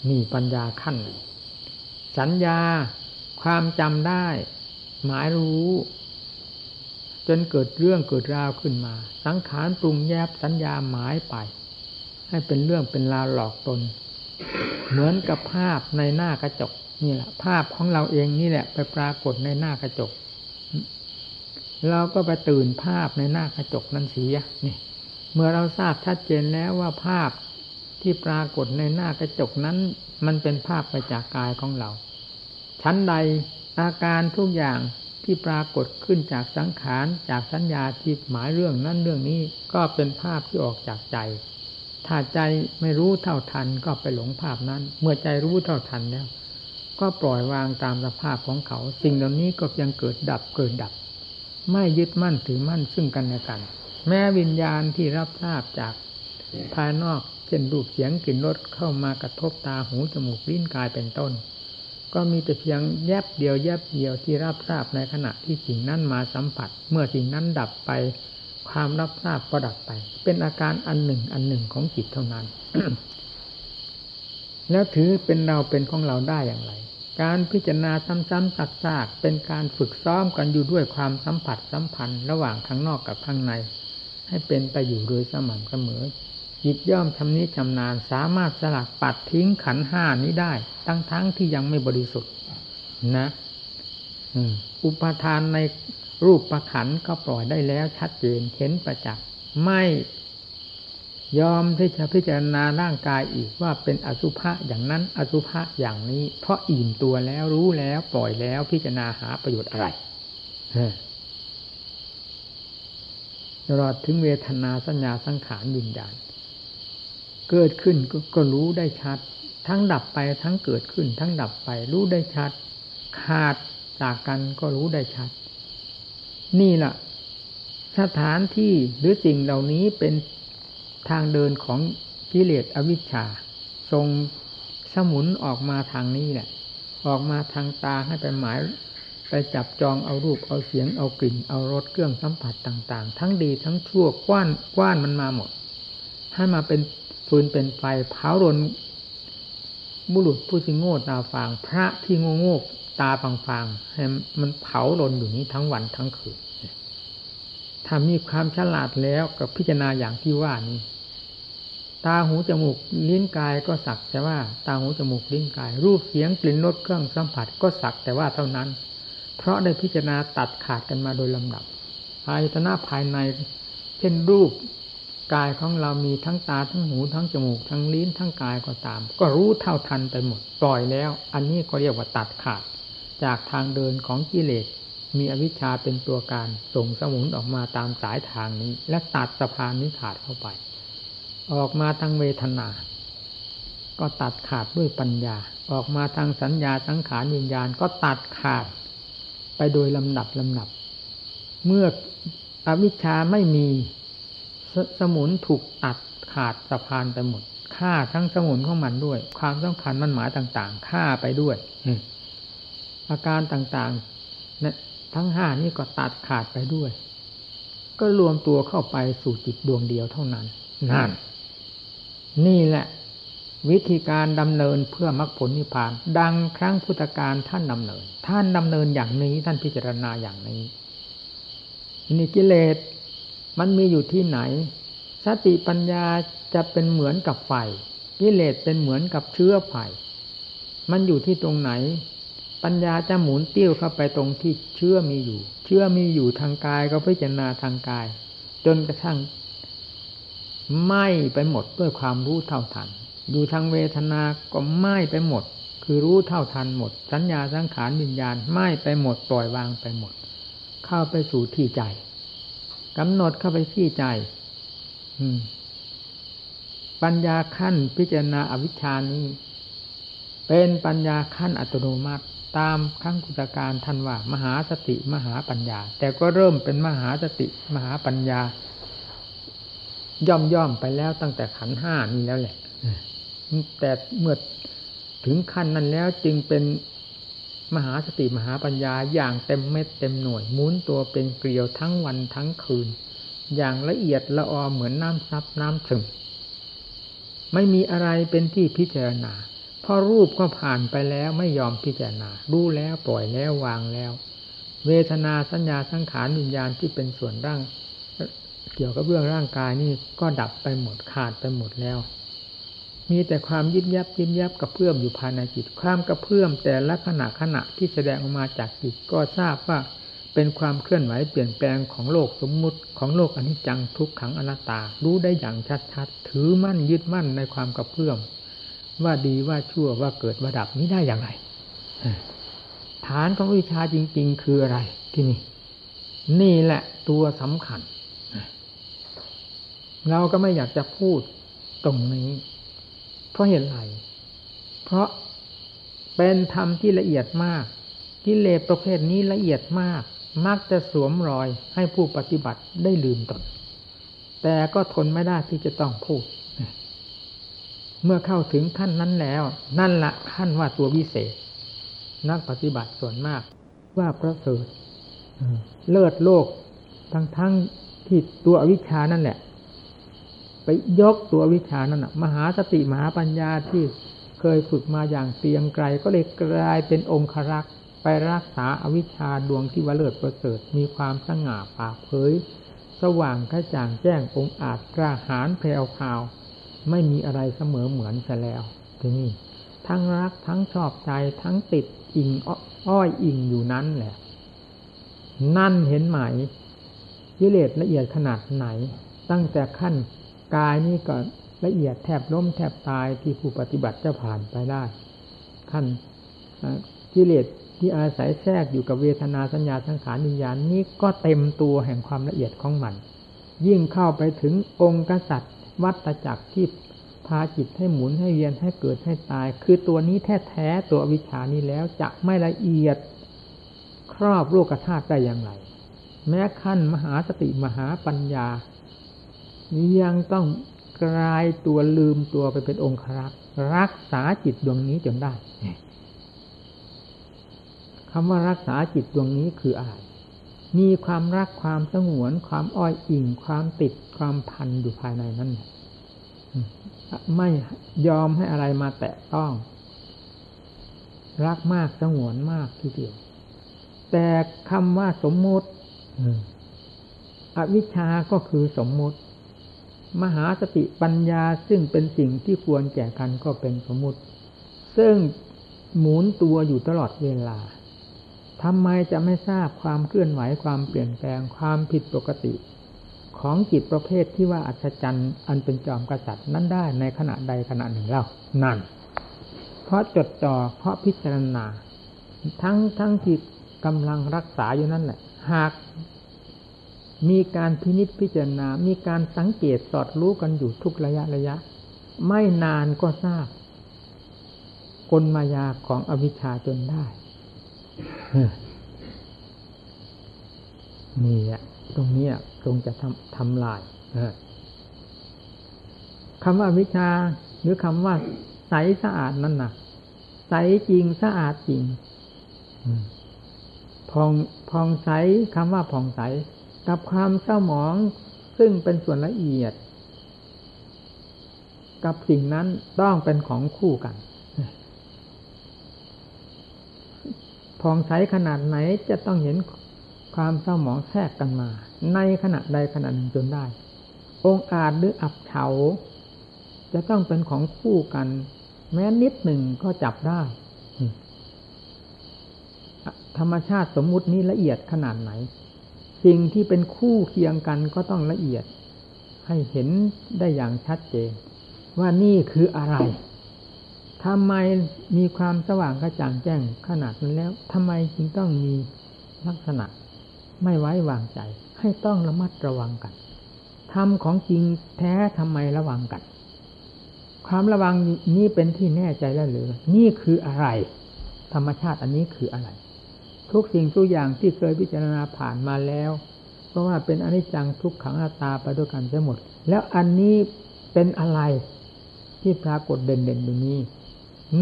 นี่ปัญญาขั้น สัญญาความจำได้ หมายรู้ จนเกิดเรื่องเกิดราวขึ้นมา สังขารปรุงแยบสัญญาหมายไป ให้เป็นเรื่องเป็นราวหลอกตน เหมือนกับภาพในหน้ากระจกนี่แหละภาพของเราเองนี่แหละ ไปปรากฏในหน้ากระจก เราก็ไปตื่นภาพในหน้ากระจกนั้นเสียนี่เมื่อเราทราบชัดเจนแล้วว่าภาพที่ปรากฏในหน้ากระจกนั้น มันเป็นภาพไปจากกายของเรา ชั้นใดอาการทุกอย่างที่ปรากฏขึ้นจากสังขารจากสัญญาที่หมายเรื่องนั้นเรื่องนี้ก็เป็นภาพที่ออกจากใจ ถ้าใจไม่รู้เท่าทันก็ไปหลงภาพนั้น เมื่อใจรู้เท่าทันแล้ว ก็ปล่อยวางตามสภาพของเขา สิ่งเหล่านี้ก็ยังเกิดดับเกิดดับ ไม่ยึดมั่นถือมั่นซึ่งกันและกัน แม้วิญญาณที่รับทราบจากภายนอกเช่นรูปเสียงกลิ่นรสเข้ามากระทบตาหูจมูกลิ้นกายเป็นต้น ก็มีแต่เพียงแยบเดียวแยบเดียวที่รับทราบในขณะที่สิ่งนั้นมาสัมผัส เมื่อสิ่งนั้นดับไป ความรับทราบก็ดับไป เป็นอาการอันหนึ่งอันหนึ่งของจิตเท่านั้น แล้วถือเป็นเราเป็นของเราได้อย่างไร การพิจารณาซ้ำๆซักๆเป็นการฝึกซ้อมกันอยู่ด้วยความสัมผัสสัมพันธ์ระหว่างข้างนอกกับข้างใน ให้เป็นไปอยู่โดยสม่ำเสมอจิตย่อมชำนิชำนาญสามารถสลักปัดทิ้งขันห้านี้ได้ตั้งทั้งที่ยังไม่บริสุทธิ์นะอุปทานใน รูปประขันก็ปล่อยได้แล้วชัดเจนเห็นประจักษ์ไม่ยอมที่จะพิจารณาร่างกายอีกว่าเป็นอสุภะอย่างนั้นอสุภะอย่างนี้ เพราะอิ่มตัวแล้วรู้แล้วปล่อยแล้วพิจารณาหาประโยชน์อะไรตลอดถึงเวทนาสัญญาสังขารวิญญาณเกิดขึ้นกก็รู้ได้ชัด ทั้งดับไปทั้งเกิดขึ้น ทั้งดับไปรู้ได้ชัด ขาดจากกันก็รู้ได้ชัด นี่แหละสถานที่หรือสิ่งเหล่านี้เป็นทางเดินของกิเลสอวิชชา ทรงสมุนออกมาทางนี้แหละ ออกมาทางตาให้ไปหมายไปจับจองเอารูปเอาเสียงเอากลิ่น เอารสเครื่องสัมผัสต่าง ๆ ทั้งดีทั้งชั่วกว้านกว้านมันมาหมด ให้มาเป็นฟืนเป็นไฟเผารนบุรุษผู้ที่โง่ตาฟางพระที่โง่โง่ ตาฟางฟางให้มันเผารนอยู่นี้ทั้งวันทั้งคืนถ้ามีความฉลาดแล้วกับพิจารณาอย่างที่ว่านี้ ตาหูจมูกลิ้นกายก็สักแต่ว่า ตาหูจมูกลิ้นกาย รูปเสียงกลิ่นรสเครื่องสัมผัสก็สักแต่ว่าเท่านั้น เพราะได้พิจารณาตัดขาดกันมาโดยลำดับอายตนะภายใน เช่นรูปกายของเรามีทั้งตาทั้งหูทั้งจมูก ทั้งลิ้นทั้งกายก็ตาม ก็รู้เท่าทันไปหมดปล่อยแล้ว อันนี้ก็เรียกว่าตัดขาด จากทางเดินของกิเลส มีอวิชชาเป็นตัวการส่งสมุนออกมาตามสายทางนี้ และตัดสะพานนี้ขาดเข้าไป ออกมาทางเวทนา ก็ตัดขาดด้วยปัญญา ออกมาทางสัญญาสังขารวิญญาณก็ตัดขาดไปโดยลำดับลำดับ เมื่ออวิชชาไม่มีสสมุนถูกตัดขาดสะพานไปหมดฆ่าทั้งสมุนของมันด้วย ความสำคัญมันหมายต่าง ๆฆ่าไปด้วย อาการต่างๆทั้งห้านี้ก็ตัดขาดไปด้วย ก็รวมตัวเข้าไปสู่จิตดวงเดียวเท่านั้นนั่นนี่แหละ วิธีการดำเนินเพื่อมรรคผลนิพพาน ดังครั้งพุทธการท่านดำเนิน ท่านดำเนินอย่างนี้ท่านพิจารณาอย่างนี้นี่กิเลสมันมีอยู่ที่ไหน สติปัญญาจะเป็นเหมือนกับไฟกิเลสเป็นเหมือนกับเชื้อไฟมันอยู่ที่ตรงไหน ปัญญาจะหมุนเตี้ยวเข้าไปตรงที่เชื้อมีอยู่ เชื้อมีอยู่ทางกายก็พิจารณาทางกาย จนกระทั่งไหม้ไปหมดด้วยความรู้เท่าทันอยู่ทางเวทนาก็ไหม้ไปหมด คือรู้เท่าทันหมด สัญญาสังขารวิญญาณไหม้ไปหมดปล่อยวางไปหมด เข้าไปสู่ที่ใจกำหนดเข้าไปที่ใจปัญญาขั้นพิจารณาอวิชานี้ เป็นปัญญาขั้นอัตโนมัติ ตามขั้งกุตการท่านว่ามหาสติมหาปัญญา แต่ก็เริ่มเป็นมหาสติมหาปัญญา ย่อมย่อมไปแล้วตั้งแต่ขันห้านี้แล้วแหละแต่เมื่อถึงขั้นนั้นแล้วจึงเป็นมหาสติมหาปัญญาอย่างเต็มเม็ดเต็มหน่วยมุนตัวเป็นเกลียวทั้งวันทั้งคืน อย่างละเอียดละออเหมือนน้ำซับน้ำซึมไม่มีอะไรเป็นที่พิจารณา เพราะรูปก็ผ่านไปแล้วไม่ยอมพิจารณา รู้แล้วปล่อยแล้ววางแล้ว เวทนาสัญญาสังขารวิญญาณที่เป็นส่วนร่าง เกี่ยวกับเรื่องร่างกายนี่ก็ดับไปหมดขาดไปหมดแล้ว มีแต่ความยิบยับยิบยับกระเพื่อมอยู่ภายในจิต ความกระเพื่อมแต่ละขณะขณะที่แสดงออกมาจากจิตก็ทราบว่าเป็นความเคลื่อนไหวเปลี่ยนแปลงของโลกสมมุติของโลกอนิจจังทุกขังอนัตตา รู้ได้อย่างชัดๆ ถือมั่นยึดมั่นในความกระเพื่อม ว่าดีว่าชั่วว่าเกิดว่าดับนี้ได้อย่างไรฐานของวิชาจริง ๆ คืออะไร ที่นี่ นี่แหละตัวสำคัญ เราก็ไม่อยากจะพูดตรงนี้ เพราะเหตุไร เพราะเป็นธรรมที่ละเอียดมากกิเลสประเภทนี้ละเอียดมาก มักจะสวมรอยให้ผู้ปฏิบัติได้ลืมตน แต่ก็ทนไม่ได้ที่จะต้องพูด เมื่อเข้าถึงขั้นนั้นแล้ว นั่นละขั้นว่าตัววิเศษ นักปฏิบัติส่วนมาก ว่าประเสริฐเลิศโลกทั้งทั้งที่ตัวอวิชานั่นแหละ ไปยกตัววิชานั้นนะมหาสติมหาปัญญาที่เคยฝึกมาอย่างเตียงไกล ก็เลยกลายเป็นองครักษ์ไปรักษาอาวิชชาดวงที่วเลิศประเสริฐมีความสง่าผ่าเผย สว่างกระจ่างแจ้งองอาจกล้าหาญแผ่วพาว ไม่มีอะไรเสมอเหมือนซะแล้วทีนี้ทั้งรักทั้งชอบใจทั้งติดอิงอ้อยอิงอยู่นั้นแหละ นั่นเห็นไหมยิเลศละเอียดขนาดไหน ตั้งแต่ขั้นกายนี่ก็ละเอียดแทบล้มแทบตายที่ผู้ปฏิบัติจะผ่านไปได้ ขั้นกิเลสที่อาศัยแทรกอยู่กับเวทนาสัญญาสังขารวิญญาณนี้ก็เต็มตัวแห่งความละเอียดของมัน ยิ่งเข้าไปถึงองค์กษัตริย์ วัตจักรที่พาจิตให้หมุนให้เวียนให้เกิดให้ตาย คือตัวนี้แท้แท้ตัววิชานี้แล้วจะไม่ละเอียดครอบโลกธาตุได้อย่างไร แม้ขั้นมหาสติมหาปัญญา ยังต้องกลายตัวลืมตัวไปเป็นองค์รักรักษาจิตดวงนี้จนได้คำว่ารักษาจิตดวงนี้คืออะไร มีความรักความสงวน ความอ้อยอิง ความติดความพันอยู่ภายในนั้นไม่ยอมให้อะไรมาแตะต้อง รักมากสงวนมากทีเดียว แต่คำว่าสมมติอวิชชาก็คือสมมติ มหาสติปัญญาซึ่งเป็นสิ่งที่ควรแก่กันก็เป็นสมมติ ซึ่งหมุนตัวอยู่ตลอดเวลา ทำไมจะไม่ทราบความเคลื่อนไหวความเปลี่ยนแปลงความผิดปกติ ของจิตประเภทที่ว่าอัศจรรย์อันเป็นจอมกษัตริย์นั้นได้ในขณะใดขณะหนึ่งเล่านั่น เพราะจดจ่อเพราะพิจารณา ทั้งทั้งที่กำลังรักษาอยู่นั่นแหละหากมีการพินิจพิจารณา มีการสังเกตสอดรู้กันอยู่ทุกระยะระยะ ไม่นานก็ทราบ กลมายาของอวิชชาจนได้ นี่อะตรงนี้ตรงจะทำทำลายคำว่าวิชาหรือคำว่าใสสะอาดนั่นน่ะ ใสจริงสะอาดจริงพองพองใสคำว่าพองใส กับความเศร้าหมองซึ่งเป็นส่วนละเอียด กับสิ่งนั้นต้องเป็นของคู่กัน ผ่องใสขนาดไหนจะต้องเห็นความเศร้าหมองแทรกกันมา ในขณะใดขณะหนึ่งจนได้ องค์อาจหรืออับเฉา จะต้องเป็นของคู่กัน แม้นิดหนึ่งก็จับได้ ธรรมชาติสมมุตินี้ละเอียดขนาดไหน สิ่งที่เป็นคู่เคียงกันก็ต้องละเอียด ให้เห็นได้อย่างชัดเจน ว่านี่คืออะไร ทำไมมีความสว่างกระจ่างแจ้งขนาดนั้นแล้วทำไมจึงต้องมีลักษณะไม่ไว้วางใจ ให้ต้องระมัดระวังกันทำของจริงแท้ทำไมระวังกัน ความระวังนี้เป็นที่แน่ใจแล้วหรือ นี่คืออะไร ธรรมชาติอันนี้คืออะไร ทุกสิ่งทุกอย่างที่เคยพิจารณาผ่านมาแล้ว เพราะว่าเป็นอนิจจังทุกขังอนัตตาไปด้วยกันทั้งหมด แล้วอันนี้เป็นอะไรที่ปรากฏเด่นๆอยู่นี้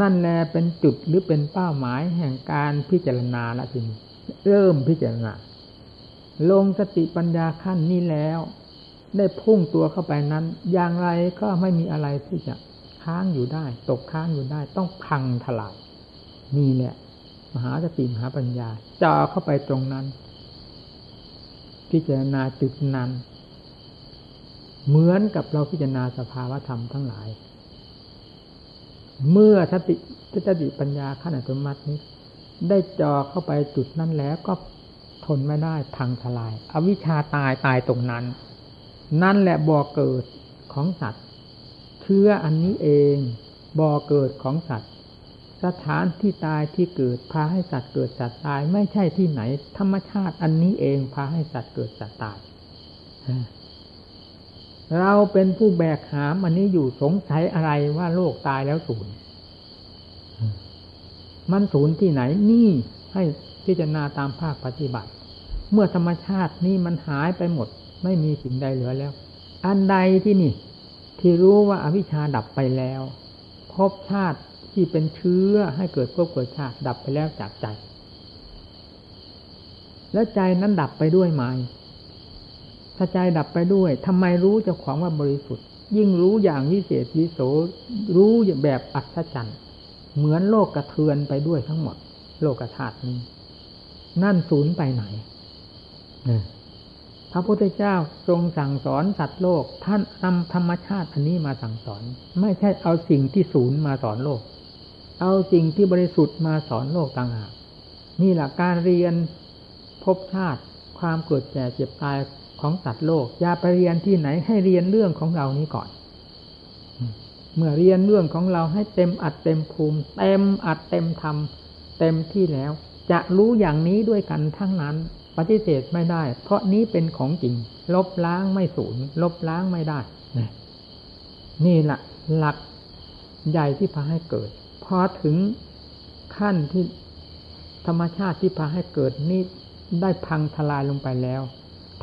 นั่นแลเป็นจุดหรือเป็นเป้าหมายแห่งการพิจารณาละทีนี้เริ่มพิจารณา ลงสติปัญญาขั้นนี้แล้ว ได้พุ่งตัวเข้าไปนั้น อย่างไรก็ไม่มีอะไรที่จะค้างอยู่ได้ ตกค้างอยู่ได้ ต้องพังทลายนี่แหละ มหาสติมหาปัญญาจ่อเข้าไปตรงนั้น พิจารณาจุดนั้น เหมือนกับเราพิจารณาสภาวธรรมทั้งหลาย เมื่อสติสติปัญญาขั้นอัตโนมัตินี้ ได้จอเข้าไปจุดนั้นแล้วก็ทนไม่ได้พังทลาย อวิชชาตายตายตรงนั้น นั่นแหละบ่อเกิดของสัตว์เชื้ออันนี้เองบ่อเกิดของสัตว์ สถานที่ตายที่เกิดพาให้สัตว์เกิดสัตว์ตาย ไม่ใช่ที่ไหน ธรรมชาติอันนี้เองพาให้สัตว์เกิดสัตว์ตาย เราเป็นผู้แบกหามอันนี้อยู่สงสัยอะไรว่าโลกตายแล้วศูนย์มันศูนย์ที่ไหนนี่ให้พิจารณาตามภาคปฏิบัติ เมื่อธรรมชาตินี่มันหายไปหมด ไม่มีสิ่งใดเหลือแล้ว อันใดที่นี่ ที่รู้ว่าอาวิชชาดับไปแล้วภพชาติที่เป็นเชื้อให้เกิดภพเกิดชาติดับไปแล้วจากใจ แล้วใจนั้นดับไปด้วยไหม ถ้าใจดับไปด้วยทำไมรู้เจ้าของว่าบริสุทธิ์ ยิ่งรู้อย่างวิเศษวิโสรู้อย่างแบบอัศจรรย์เหมือนโลกกระเทือนไปด้วยทั้งหมด โลกธาตุนี้ นั่นศูนย์ไปไหนพระพุทธเจ้าทรงสั่งสอนสัตว์โลก ท่านนำธรรมชาติอันนี้มาสั่งสอน ไม่ใช่เอาสิ่งที่ศูนย์มาสอนโลก เอาสิ่งที่บริสุทธิ์มาสอนโลกต่างหากนี่แหละการเรียนพบชาติความเกิดแก่เจ็บตาย ของสัตว์โลกอย่าไปเรียนที่ไหนให้เรียนเรื่องของเรานี้ก่อน เมื่อเรียนเรื่องของเราให้เต็มอัดเต็มภูมิเต็มอัดเต็มทำเต็มที่แล้ว จะรู้อย่างนี้ด้วยกันทั้งนั้น ปฏิเสธไม่ได้ เพราะนี้เป็นของจริง ลบล้างไม่สูญลบล้างไม่ได้นี่แหละหลักใหญ่ที่พาให้เกิดพอถึงขั้นที่ธรรมชาติที่พาให้เกิดนี่ได้พังทลายลงไปแล้ว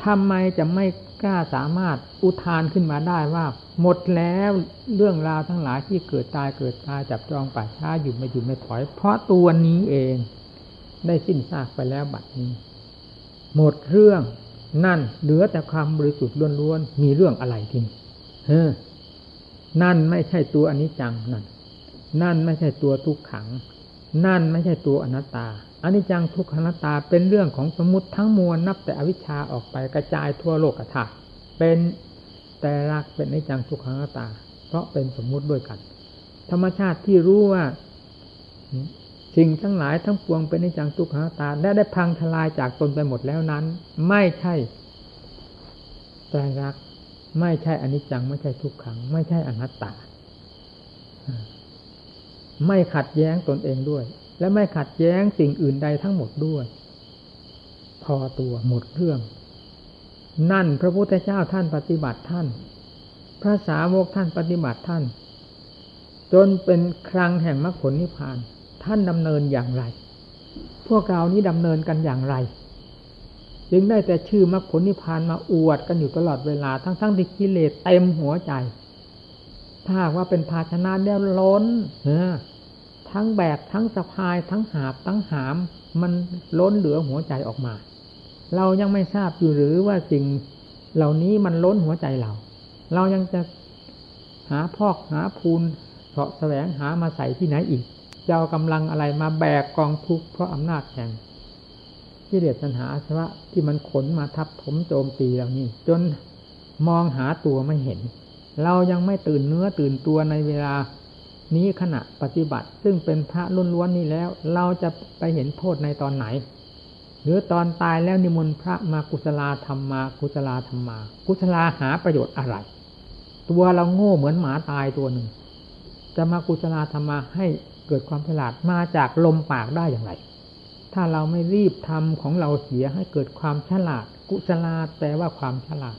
ทำไมจะไม่กล้าสามารถอุทานขึ้นมาได้ว่า หมดแล้วเรื่องราวทั้งหลายที่เกิดตายเกิดตายจับจองป่าช้าอยู่ไม่อยู่ไม่ถอย เพราะตัวนี้เอง ได้สิ้นซากไปแล้วบัดนี้ หมดเรื่องนั่นเหลือแต่ความบริสุทธิ์ล้วนๆมีเรื่องอะไรทีนี้เฮ้นั่นไม่ใช่ตัวอนิจจังนั่นนั่นไม่ใช่ตัวทุกขัง นั่นไม่ใช่ตัวอนัตตาอนิจจังทุกขังนัตตาเป็นเรื่องของสมมติทั้งมวลนับแต่อวิชชาออกไปกระจายทั่วโลกธาตุเป็นแต่รักเป็นอนิจจังทุกขังนัตตา เพราะเป็นสมมุติด้วยกัน ธรรมชาติที่รู้ว่าสิ่งทั้งหลายทั้งปวงเป็นอนิจจังทุกขังนัตตาได้ได้พังทลายจากตนไปหมดแล้วนั้น ไม่ใช่แต่รักไม่ใช่อนิจจังไม่ใช่ทุกขัง ไม่ใช่อนัตตา ไม่ขัดแย้งตนเองด้วย และไม่ขัดแย้งสิ่งอื่นใดทั้งหมดด้วย พอตัวหมดเรื่อง นั่นพระพุทธเจ้าท่านปฏิบัติท่าน พระสาวกท่านปฏิบัติท่าน จนเป็นครังแห่งมรรคผลนิพพาน ท่านดำเนินอย่างไร พวกเรานี้ดำเนินกันอย่างไรจึงได้แต่ชื่อมรรคผลนิพพานมาอวดกันอยู่ตลอดเวลาทั้งๆที่กิเลสเต็มหัวใจ ถ้าว่าเป็นภาชนะแล้วล้นเออ ทั้งแบกทั้งสะพาย ทั้งหาบทั้งหาม มันล้นเหลือหัวใจออกมา เรายังไม่ทราบอยู่หรือว่าสิ่งเหล่านี้มันล้นหัวใจเรา เรายังจะหาพอกหาพูนเสาะแสวงหามาใส่ที่ไหนอีกจะเอากำลังอะไรมาแบกกองทุกข์เพราะอำนาจแห่งที่เดียดปัญหาอาสวะที่มันขนมาทับถมโจมตีเรานี่ จนมองหาตัวไม่เห็น เรายังไม่ตื่นเนื้อตื่นตัวในเวลา นี้ขณะปฏิบัติ ซึ่งเป็นพระล้วนนี้แล้ว เราจะไปเห็นโทษในตอนไหน หรือตอนตายแล้วนิมนต์พระมากุศลาธรรมมากุศลาธรรมมา กุศลาหาประโยชน์อะไร ตัวเราโง่เหมือนหมาตายตัวหนึ่ง จะมากุศลาธรรมมาให้เกิดความฉลาดมาจากลมปากได้อย่างไร ถ้าเราไม่รีบทำของเราเสียให้เกิดความฉลาด กุศลาแปลว่าความฉลาด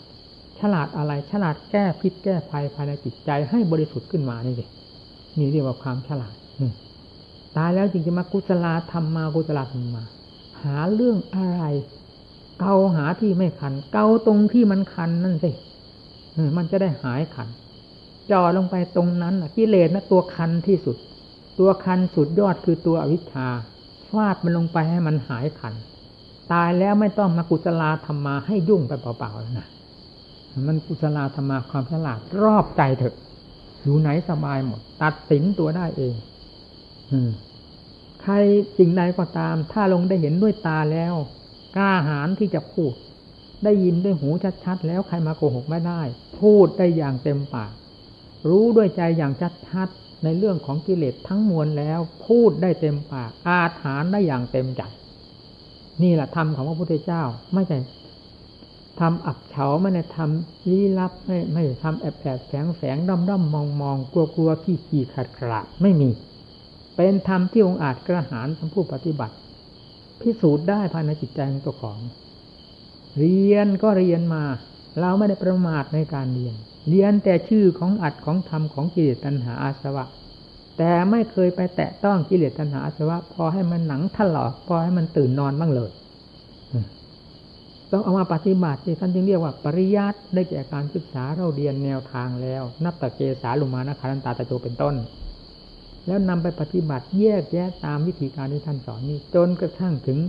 ฉลาดอะไรฉลาดแก้พิษแก้ภัยภายในจิตใจให้บริสุทธิ์ขึ้นมานี่สิ นี่เรียกว่าความฉลาดตายแล้วจริงจะมากุศลาธรรมมากุศลาธรรมมา หาเรื่องอะไร เกาหาที่ไม่คัน เกาตรงที่มันคันนั่นสิมันจะได้หายคันจ่อลงไปตรงนั้นกิเลสนะตัวคันที่สุด ตัวคันสุดยอดคือตัวอวิชชาฟาดมันลงไปให้มันหายคัน ตายแล้วไม่ต้องมากุศลาธรรมมาให้ยุ่งไปเปล่าๆแล้วนะมันกุศลาธรรมาความฉลาดรอบใจเถอะ อยู่ไหนสบายหมด ตัดสินตัวได้เองอใครสิ่งใดก็ตาม ถ้าลงได้เห็นด้วยตาแล้ว กล้าหาญที่จะพูด ได้ยินด้วยหูชัดๆแล้วใครมาโกหกไม่ได้ พูดได้อย่างเต็มปาก รู้ด้วยใจอย่างชัดๆในเรื่องของกิเลสทั้งมวลแล้ว พูดได้เต็มปาก อาถานได้อย่างเต็มใจนี่แหละธรรมของพระพุทธเจ้า ไม่ใช่ ทำอับเฉาไม่ได้ทำลี้ลับไม่ไม่ทำแอบแอบแฝงแฝงด้อมด้อมมองมองกลัวกลัวขี้ขี้ขาดขาดไม่มี เป็นธรรมที่องอาจกระหารทั้งผู้ปฏิบัติ พิสูจน์ได้ภายในจิตใจของตัวของ เรียนก็เรียนมา เราไม่ได้ประมาทในการเรียน เรียนแต่ชื่อของอัดของธรรมของกิเลสตัณหาอาสวะ แต่ไม่เคยไปแตะต้องกิเลสตัณหาอาสวะ พอให้มันหนังถลอกพอให้มันตื่นนอนบ้างเลย ต้องเอามาปฏิบัติที่ท่านจึงเรียกว่าปริยัติได้แก่การศึกษาเราเรียนแนวทางแล้ว นับตะเกสาลุมานะคารันตาตะโจเป็นต้น แล้วนำไปปฏิบัติแยกแยะตามวิธีการที่ท่านสอนนี้จนกระทั่งถึง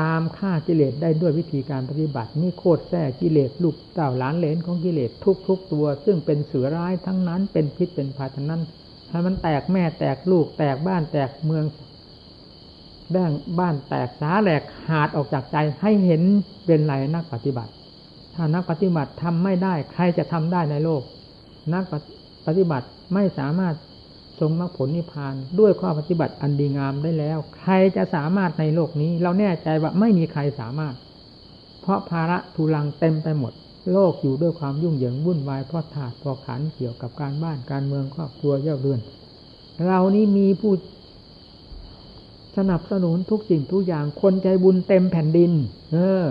ตามฆ่ากิเลสได้ด้วยวิธีการปฏิบัตินี่โคตรแท้กิเลสลูกเต่าหลานเลนของกิเลสทุกๆตัว ซึ่งเป็นเสือร้ายทั้งนั้นเป็นพิษเป็นภัยทั้งนั้นให้มันแตกแม่แตกลูกแตกบ้านแตกเมือง แบ่งบ้านแตกสาแหลกหาดออกจากใจให้เห็นเป็นไรนักปฏิบัติ ถ้านักปฏิบัติทำไม่ได้ใครจะทำได้ในโลก นักปฏิบัติไม่สามารถทรงมรรคผลนิพพาน ด้วยข้อปฏิบัติอันดีงามได้แล้ว ใครจะสามารถในโลกนี้ เราแน่ใจว่าไม่มีใครสามารถ เพราะภาระทุลังเต็มไปหมด โลกอยู่ด้วยความยุ่งเหยิงวุ่นวายเพราะถาดพอขันเกี่ยวกับการบ้านการเมืองครอบครัวเย่าเรือน เรานี้มีผู้ สนับสนุนทุกสิ่งทุกอย่างคนใจบุญเต็มแผ่นดิน เออ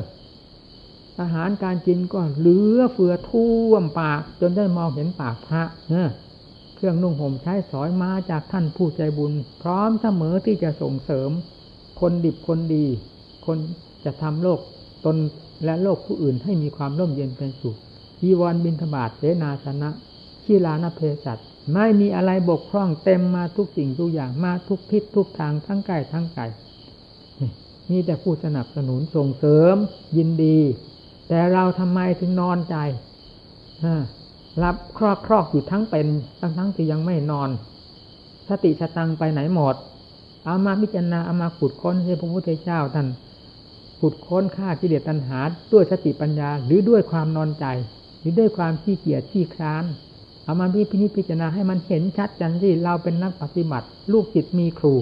อาหารการกินก็เหลือเฟือท่วมปาก จนได้มองเห็นปากพระเออเครื่องนุ่งห่มใช้สอยมาจากท่านผู้ใจบุญ พร้อมเสมอที่จะส่งเสริม คนดิบคนดี คนจะทำโลกตนและโลกผู้อื่นให้มีความร่มเย็นเป็นสุขยีวรบินทบาทเสนาสนะขีลานเพศัต ไม่มีอะไรบกพร่องเต็มมาทุกสิ่งทุกอย่างมาทุกทิศทุกทางทั้งกายทั้งใจมีแต่ผู้สนับสนุนส่งเสริมยินดี แต่เราทำไมถึงนอนใจรับครอกครอกอยู่ทั้งเป็นทั้งทั้งที่ยังไม่นอน สติสตังไปไหนหมด เอามาพิจารณาเอามาขุดค้นให้พระพุทธเจ้าท่านขุดค้นฆ่ากิเลสตัณหา ด้วยสติปัญญา หรือด้วยความนอนใจ หรือด้วยความขี้เกียจขี้คร้าน เอามาพิพินิจพิจารณาให้มันเห็นชัดจันที่เราเป็นนักปฏิบัติ ลูกจิตมีครู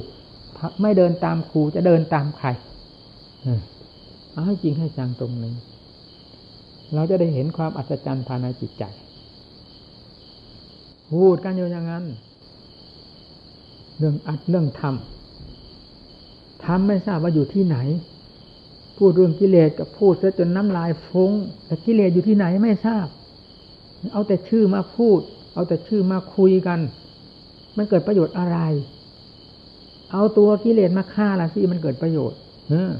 ไม่เดินตามครูจะเดินตามใครเอาให้จริงให้จังตรงนี้เราจะได้เห็นความอัศจรรย์ภายในจิตใจพูดกันอยู่อย่างนั้น เรื่องอัดเรื่องทำทำไม่ทราบว่าอยู่ที่ไหน พูดเรื่องกิเลสกับพูดซะจนน้ำลายฟุง้งแต่กิเลสอยู่ที่ไหนไม่ทราบ เอาแต่ชื่อมาพูด เอาแต่ชื่อมาคุยกัน มันเกิดประโยชน์อะไร เอาตัวกิเลสมาฆ่าละสิมันเกิดประโยชน์เออ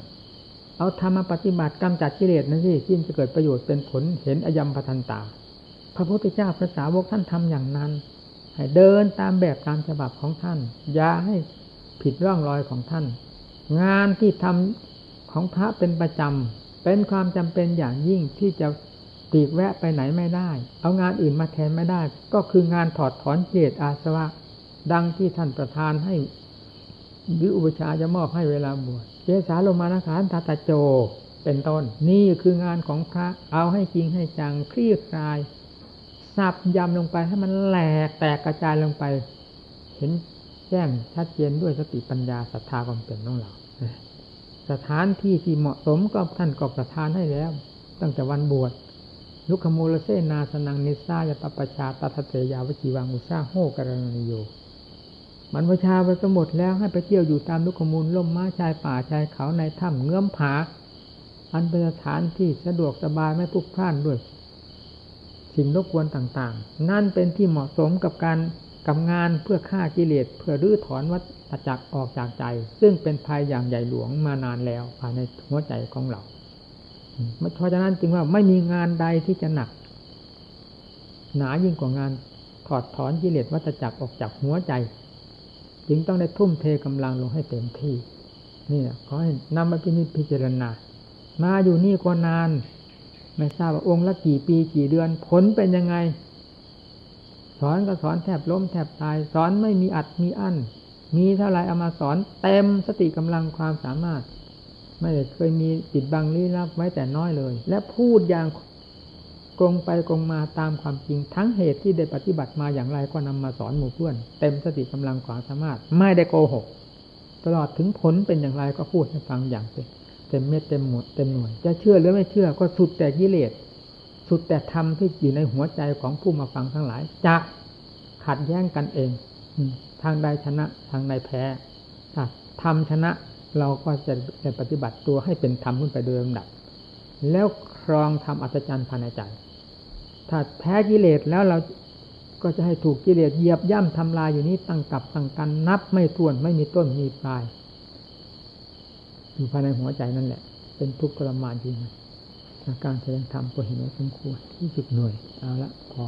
เอาธรรมปฏิบัติกำจัดกิเลสนั่นสิที่จะเกิดประโยชน์เป็นผลเห็นอยมพทันตา พระพุทธเจ้าพระสาวกท่านทำอย่างนั้น ให้เดินตามแบบตามฉบับของท่าน อย่าให้ผิดร่องรอยของท่าน งานที่ทำของพระเป็นประจำเป็นความจำเป็นอย่างยิ่งที่จะ ตีกแวะไปไหนไม่ได้ เอางานอื่นมาแทนไม่ได้ ก็คืองานถอดถอนเจตอาสวะ ดังที่ท่านประทานให้หรืออุปชาจะมอบให้เวลาบวชเจสาลมานาคานตาตาโจ เป็นต้น นี่คืองานของพระ เอาให้จริงให้จังคลี่คลายสับยำลงไปให้มันแหลกแตกกระจายลงไป เห็นแจ้งชัดเจนด้วยสติปัญญาศรัทธาความเป็นของเราสถานที่ที่เหมาะสมก็ท่านก็ประทานให้แล้ว ตั้งแต่วันบวช ลุคมูลเซนาสนังนิสายปปชาตัทเตยาวจีวังอุซาโหกรณีโย มันประชาไปสมดแล้วให้ไปเที่ยวอยู่ตามลุกขมูลล่มไม้ชายป่าชายเขาในถ้ำเงื้อมผา อันเป็นสถานที่สะดวกสบายไม่พุกพล่านด้วย สิ่งรบกวนต่างๆ นั่นเป็นที่เหมาะสมกับการกับงานเพื่อฆ่ากิเลสเพื่อรื้อถอนวัฏจักรออกจากใจ ซึ่งเป็นภัยอย่างใหญ่หลวงมานานแล้วภายในหัวใจของเรา เพราะฉะนั้นจึงว่าไม่มีงานใดที่จะหนัก หนายิ่งกว่างานถอดถอนกิเลสวัฏจักรออกจากหัวใจ จึงต้องได้ทุ่มเทกำลังลงให้เต็มที่ นี่ขอให้นำมาพินิจพิจารณา มาอยู่นี่ก็นาน ไม่ทราบว่าองค์ละกี่ปีกี่เดือนผลเป็นยังไง สอนก็สอนแทบล้มแทบตาย สอนไม่มีอัดมีอั้นมีเท่าไรเอามาสอนเต็มสติกำลังความสามารถ ไม่เคยมีปิดบังลี้ลับไว้แต่น้อยเลย และพูดอย่างกงไปกงมาตามความจริง ทั้งเหตุที่ได้ปฏิบัติมาอย่างไรก็นำมาสอนหมู่เพื่อน เต็มสติกำลังความสามารถ ไม่ได้โกหก ตลอดถึงผลเป็นอย่างไรก็พูดให้ฟังอย่างเต็มเต็มเม็ดเต็มหมดเต็มหน่วย จะเชื่อหรือไม่เชื่อก็สุดแต่กิเลสสุดแต่ธรรมที่อยู่ในหัวใจของผู้มาฟังทั้งหลาย จะขัดแย้งกันเองทางใดชนะทางใดแพ้ธรรมชนะ เราก็จะปฏิบัติตัวให้เป็นธรรมขึ้นไปโดยลำดับ แล้วครองทำอัศจรรย์ภายในใจ ถ้าแพ้กิเลสแล้วเราก็จะให้ถูกกิเลสเหยียบย่ำทำลายอยู่นี้ตั้งกับตั้งกันนับไม่ถ้วนไม่มีต้นมีปลาย อยู่ภายในหัวใจนั่นแหละ เป็นทุกข์ทรมานจริงการแสดงธรรมก็เห็นว่าสมควรที่สุดหน่วยเอาละพอ